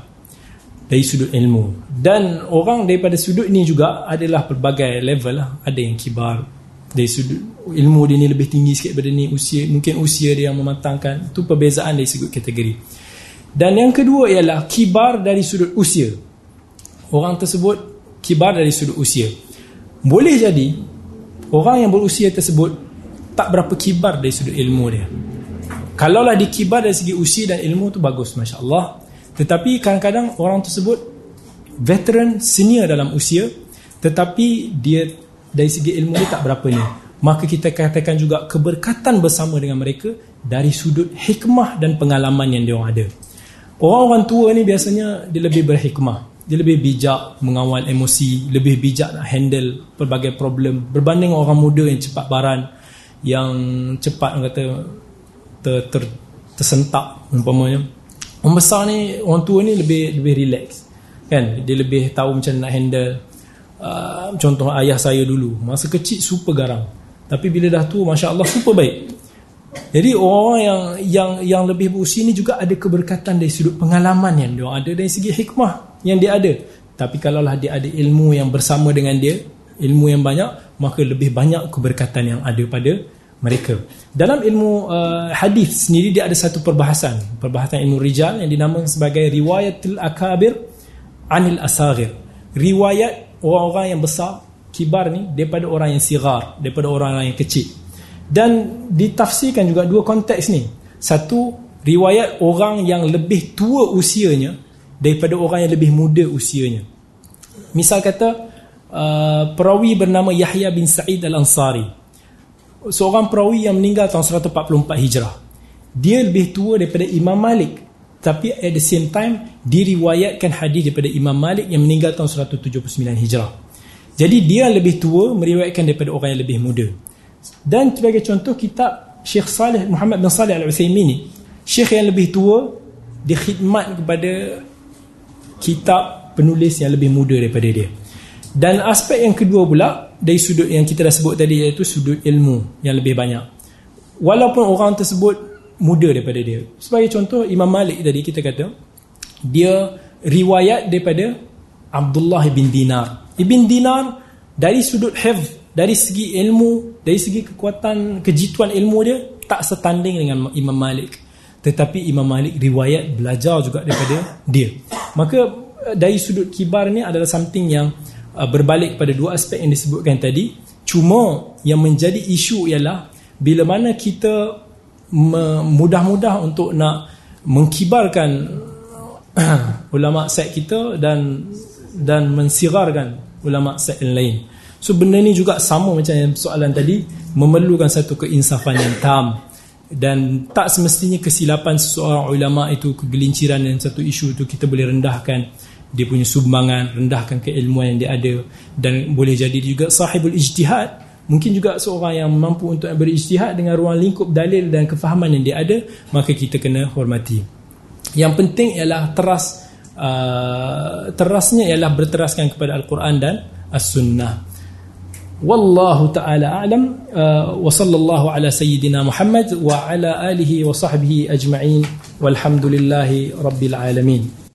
Dari sudut ilmu. Dan orang daripada sudut ini juga Adalah pelbagai level lah. Ada yang kibar Dari sudut ilmu dia ni lebih tinggi sikit daripada ni usia, Mungkin usia dia yang mematangkan. Itu perbezaan dari sudut kategori Dan yang kedua ialah Kibar dari sudut usia. Orang tersebut kibar dari sudut usia. Boleh jadi orang yang berusia tersebut tak berapa kibar dari sudut ilmu dia. Kalaulah dikibar dari segi usia dan ilmu tu bagus Masya Allah tetapi kadang-kadang orang tersebut veteran senior dalam usia tetapi dia dari segi ilmu dia tak berapa ni. Maka kita katakan juga keberkatan bersama dengan mereka dari sudut hikmah dan pengalaman yang dia ada orang-orang tua ni biasanya dia lebih berhikmah. Dia lebih bijak mengawal emosi lebih bijak nak handle pelbagai problem berbanding orang muda yang cepat baran yang cepat kata ter, ter, tersentak umpamanya. Orang besar ni orang tua ni lebih lebih relax kan? Dia lebih tahu macam nak handle uh, contoh ayah saya dulu. Masa kecil super garang. Tapi bila dah tua masya-Allah super baik jadi orang yang yang yang lebih berusia ni juga ada keberkatan dari sudut pengalaman yang dia ada dari segi hikmah yang dia ada tapi kalaulah dia ada ilmu yang bersama dengan dia ilmu yang banyak maka lebih banyak keberkatan yang ada pada mereka. Dalam ilmu uh, hadis sendiri dia ada satu perbahasan, perbahasan ilmu rijal yang dinamakan sebagai riwayatul akabir anil asagir. Riwayat orang-orang yang besar, kibar ni daripada orang yang sigar, daripada orang yang kecil. Dan ditafsirkan juga dua konteks ni. Satu, riwayat orang yang lebih tua usianya daripada orang yang lebih muda usianya. Misal kata uh, perawi bernama Yahya bin Sa'id Al-Ansari seorang perawi yang meninggal tahun 144 Hijrah. Dia lebih tua daripada Imam Malik. Tapi at the same time, diriwayatkan hadis daripada Imam Malik yang meninggal tahun 179 Hijrah. Jadi dia lebih tua meriwayatkan daripada orang yang lebih muda. Dan sebagai contoh kitab Syekh Saleh Muhammad bin Saleh Al-Utsaimin ni, Syekh yang lebih tua dia khidmat kepada kitab penulis yang lebih muda daripada dia. Dan aspek yang kedua pula dari sudut yang kita dah sebut tadi iaitu sudut ilmu yang lebih banyak. Walaupun orang tersebut muda daripada dia. Sebagai contoh Imam Malik tadi kita kata dia riwayat daripada Abdullah bin Dinar. Ibn Dinar dari sudut hifz, dari segi ilmu, dari segi kekuatan kejituan ilmu dia tak setanding dengan Imam Malik. Tetapi Imam Malik riwayat belajar juga daripada dia. Maka dari sudut kibar ni adalah something yang uh, berbalik pada dua aspek yang disebutkan tadi cuma yang menjadi isu ialah bila mana kita mudah-mudah untuk nak mengkibarkan ulama sek kita dan dan mensirarkan ulama sek yang lain so benda ni juga sama macam yang soalan tadi memerlukan satu keinsafan yang tam. Dan tak semestinya kesilapan seseorang ulama itu kegelinciran dan satu isu itu kita boleh rendahkan. Dia punya sumbangan rendahkan keilmuan yang dia ada. Dan boleh jadi juga sahibul ijtihad. Mungkin juga seorang yang mampu untuk berijtihad dengan ruang lingkup dalil dan kefahaman yang dia ada maka kita kena hormati. Yang penting ialah teras uh, terasnya ialah berteraskan kepada al-Quran dan as-sunnah wallahu taala a'lam uh, wa sallallahu ala sayyidina Muhammad wa ala alihi wa sahbihi ajma'in walhamdulillahi rabbil alamin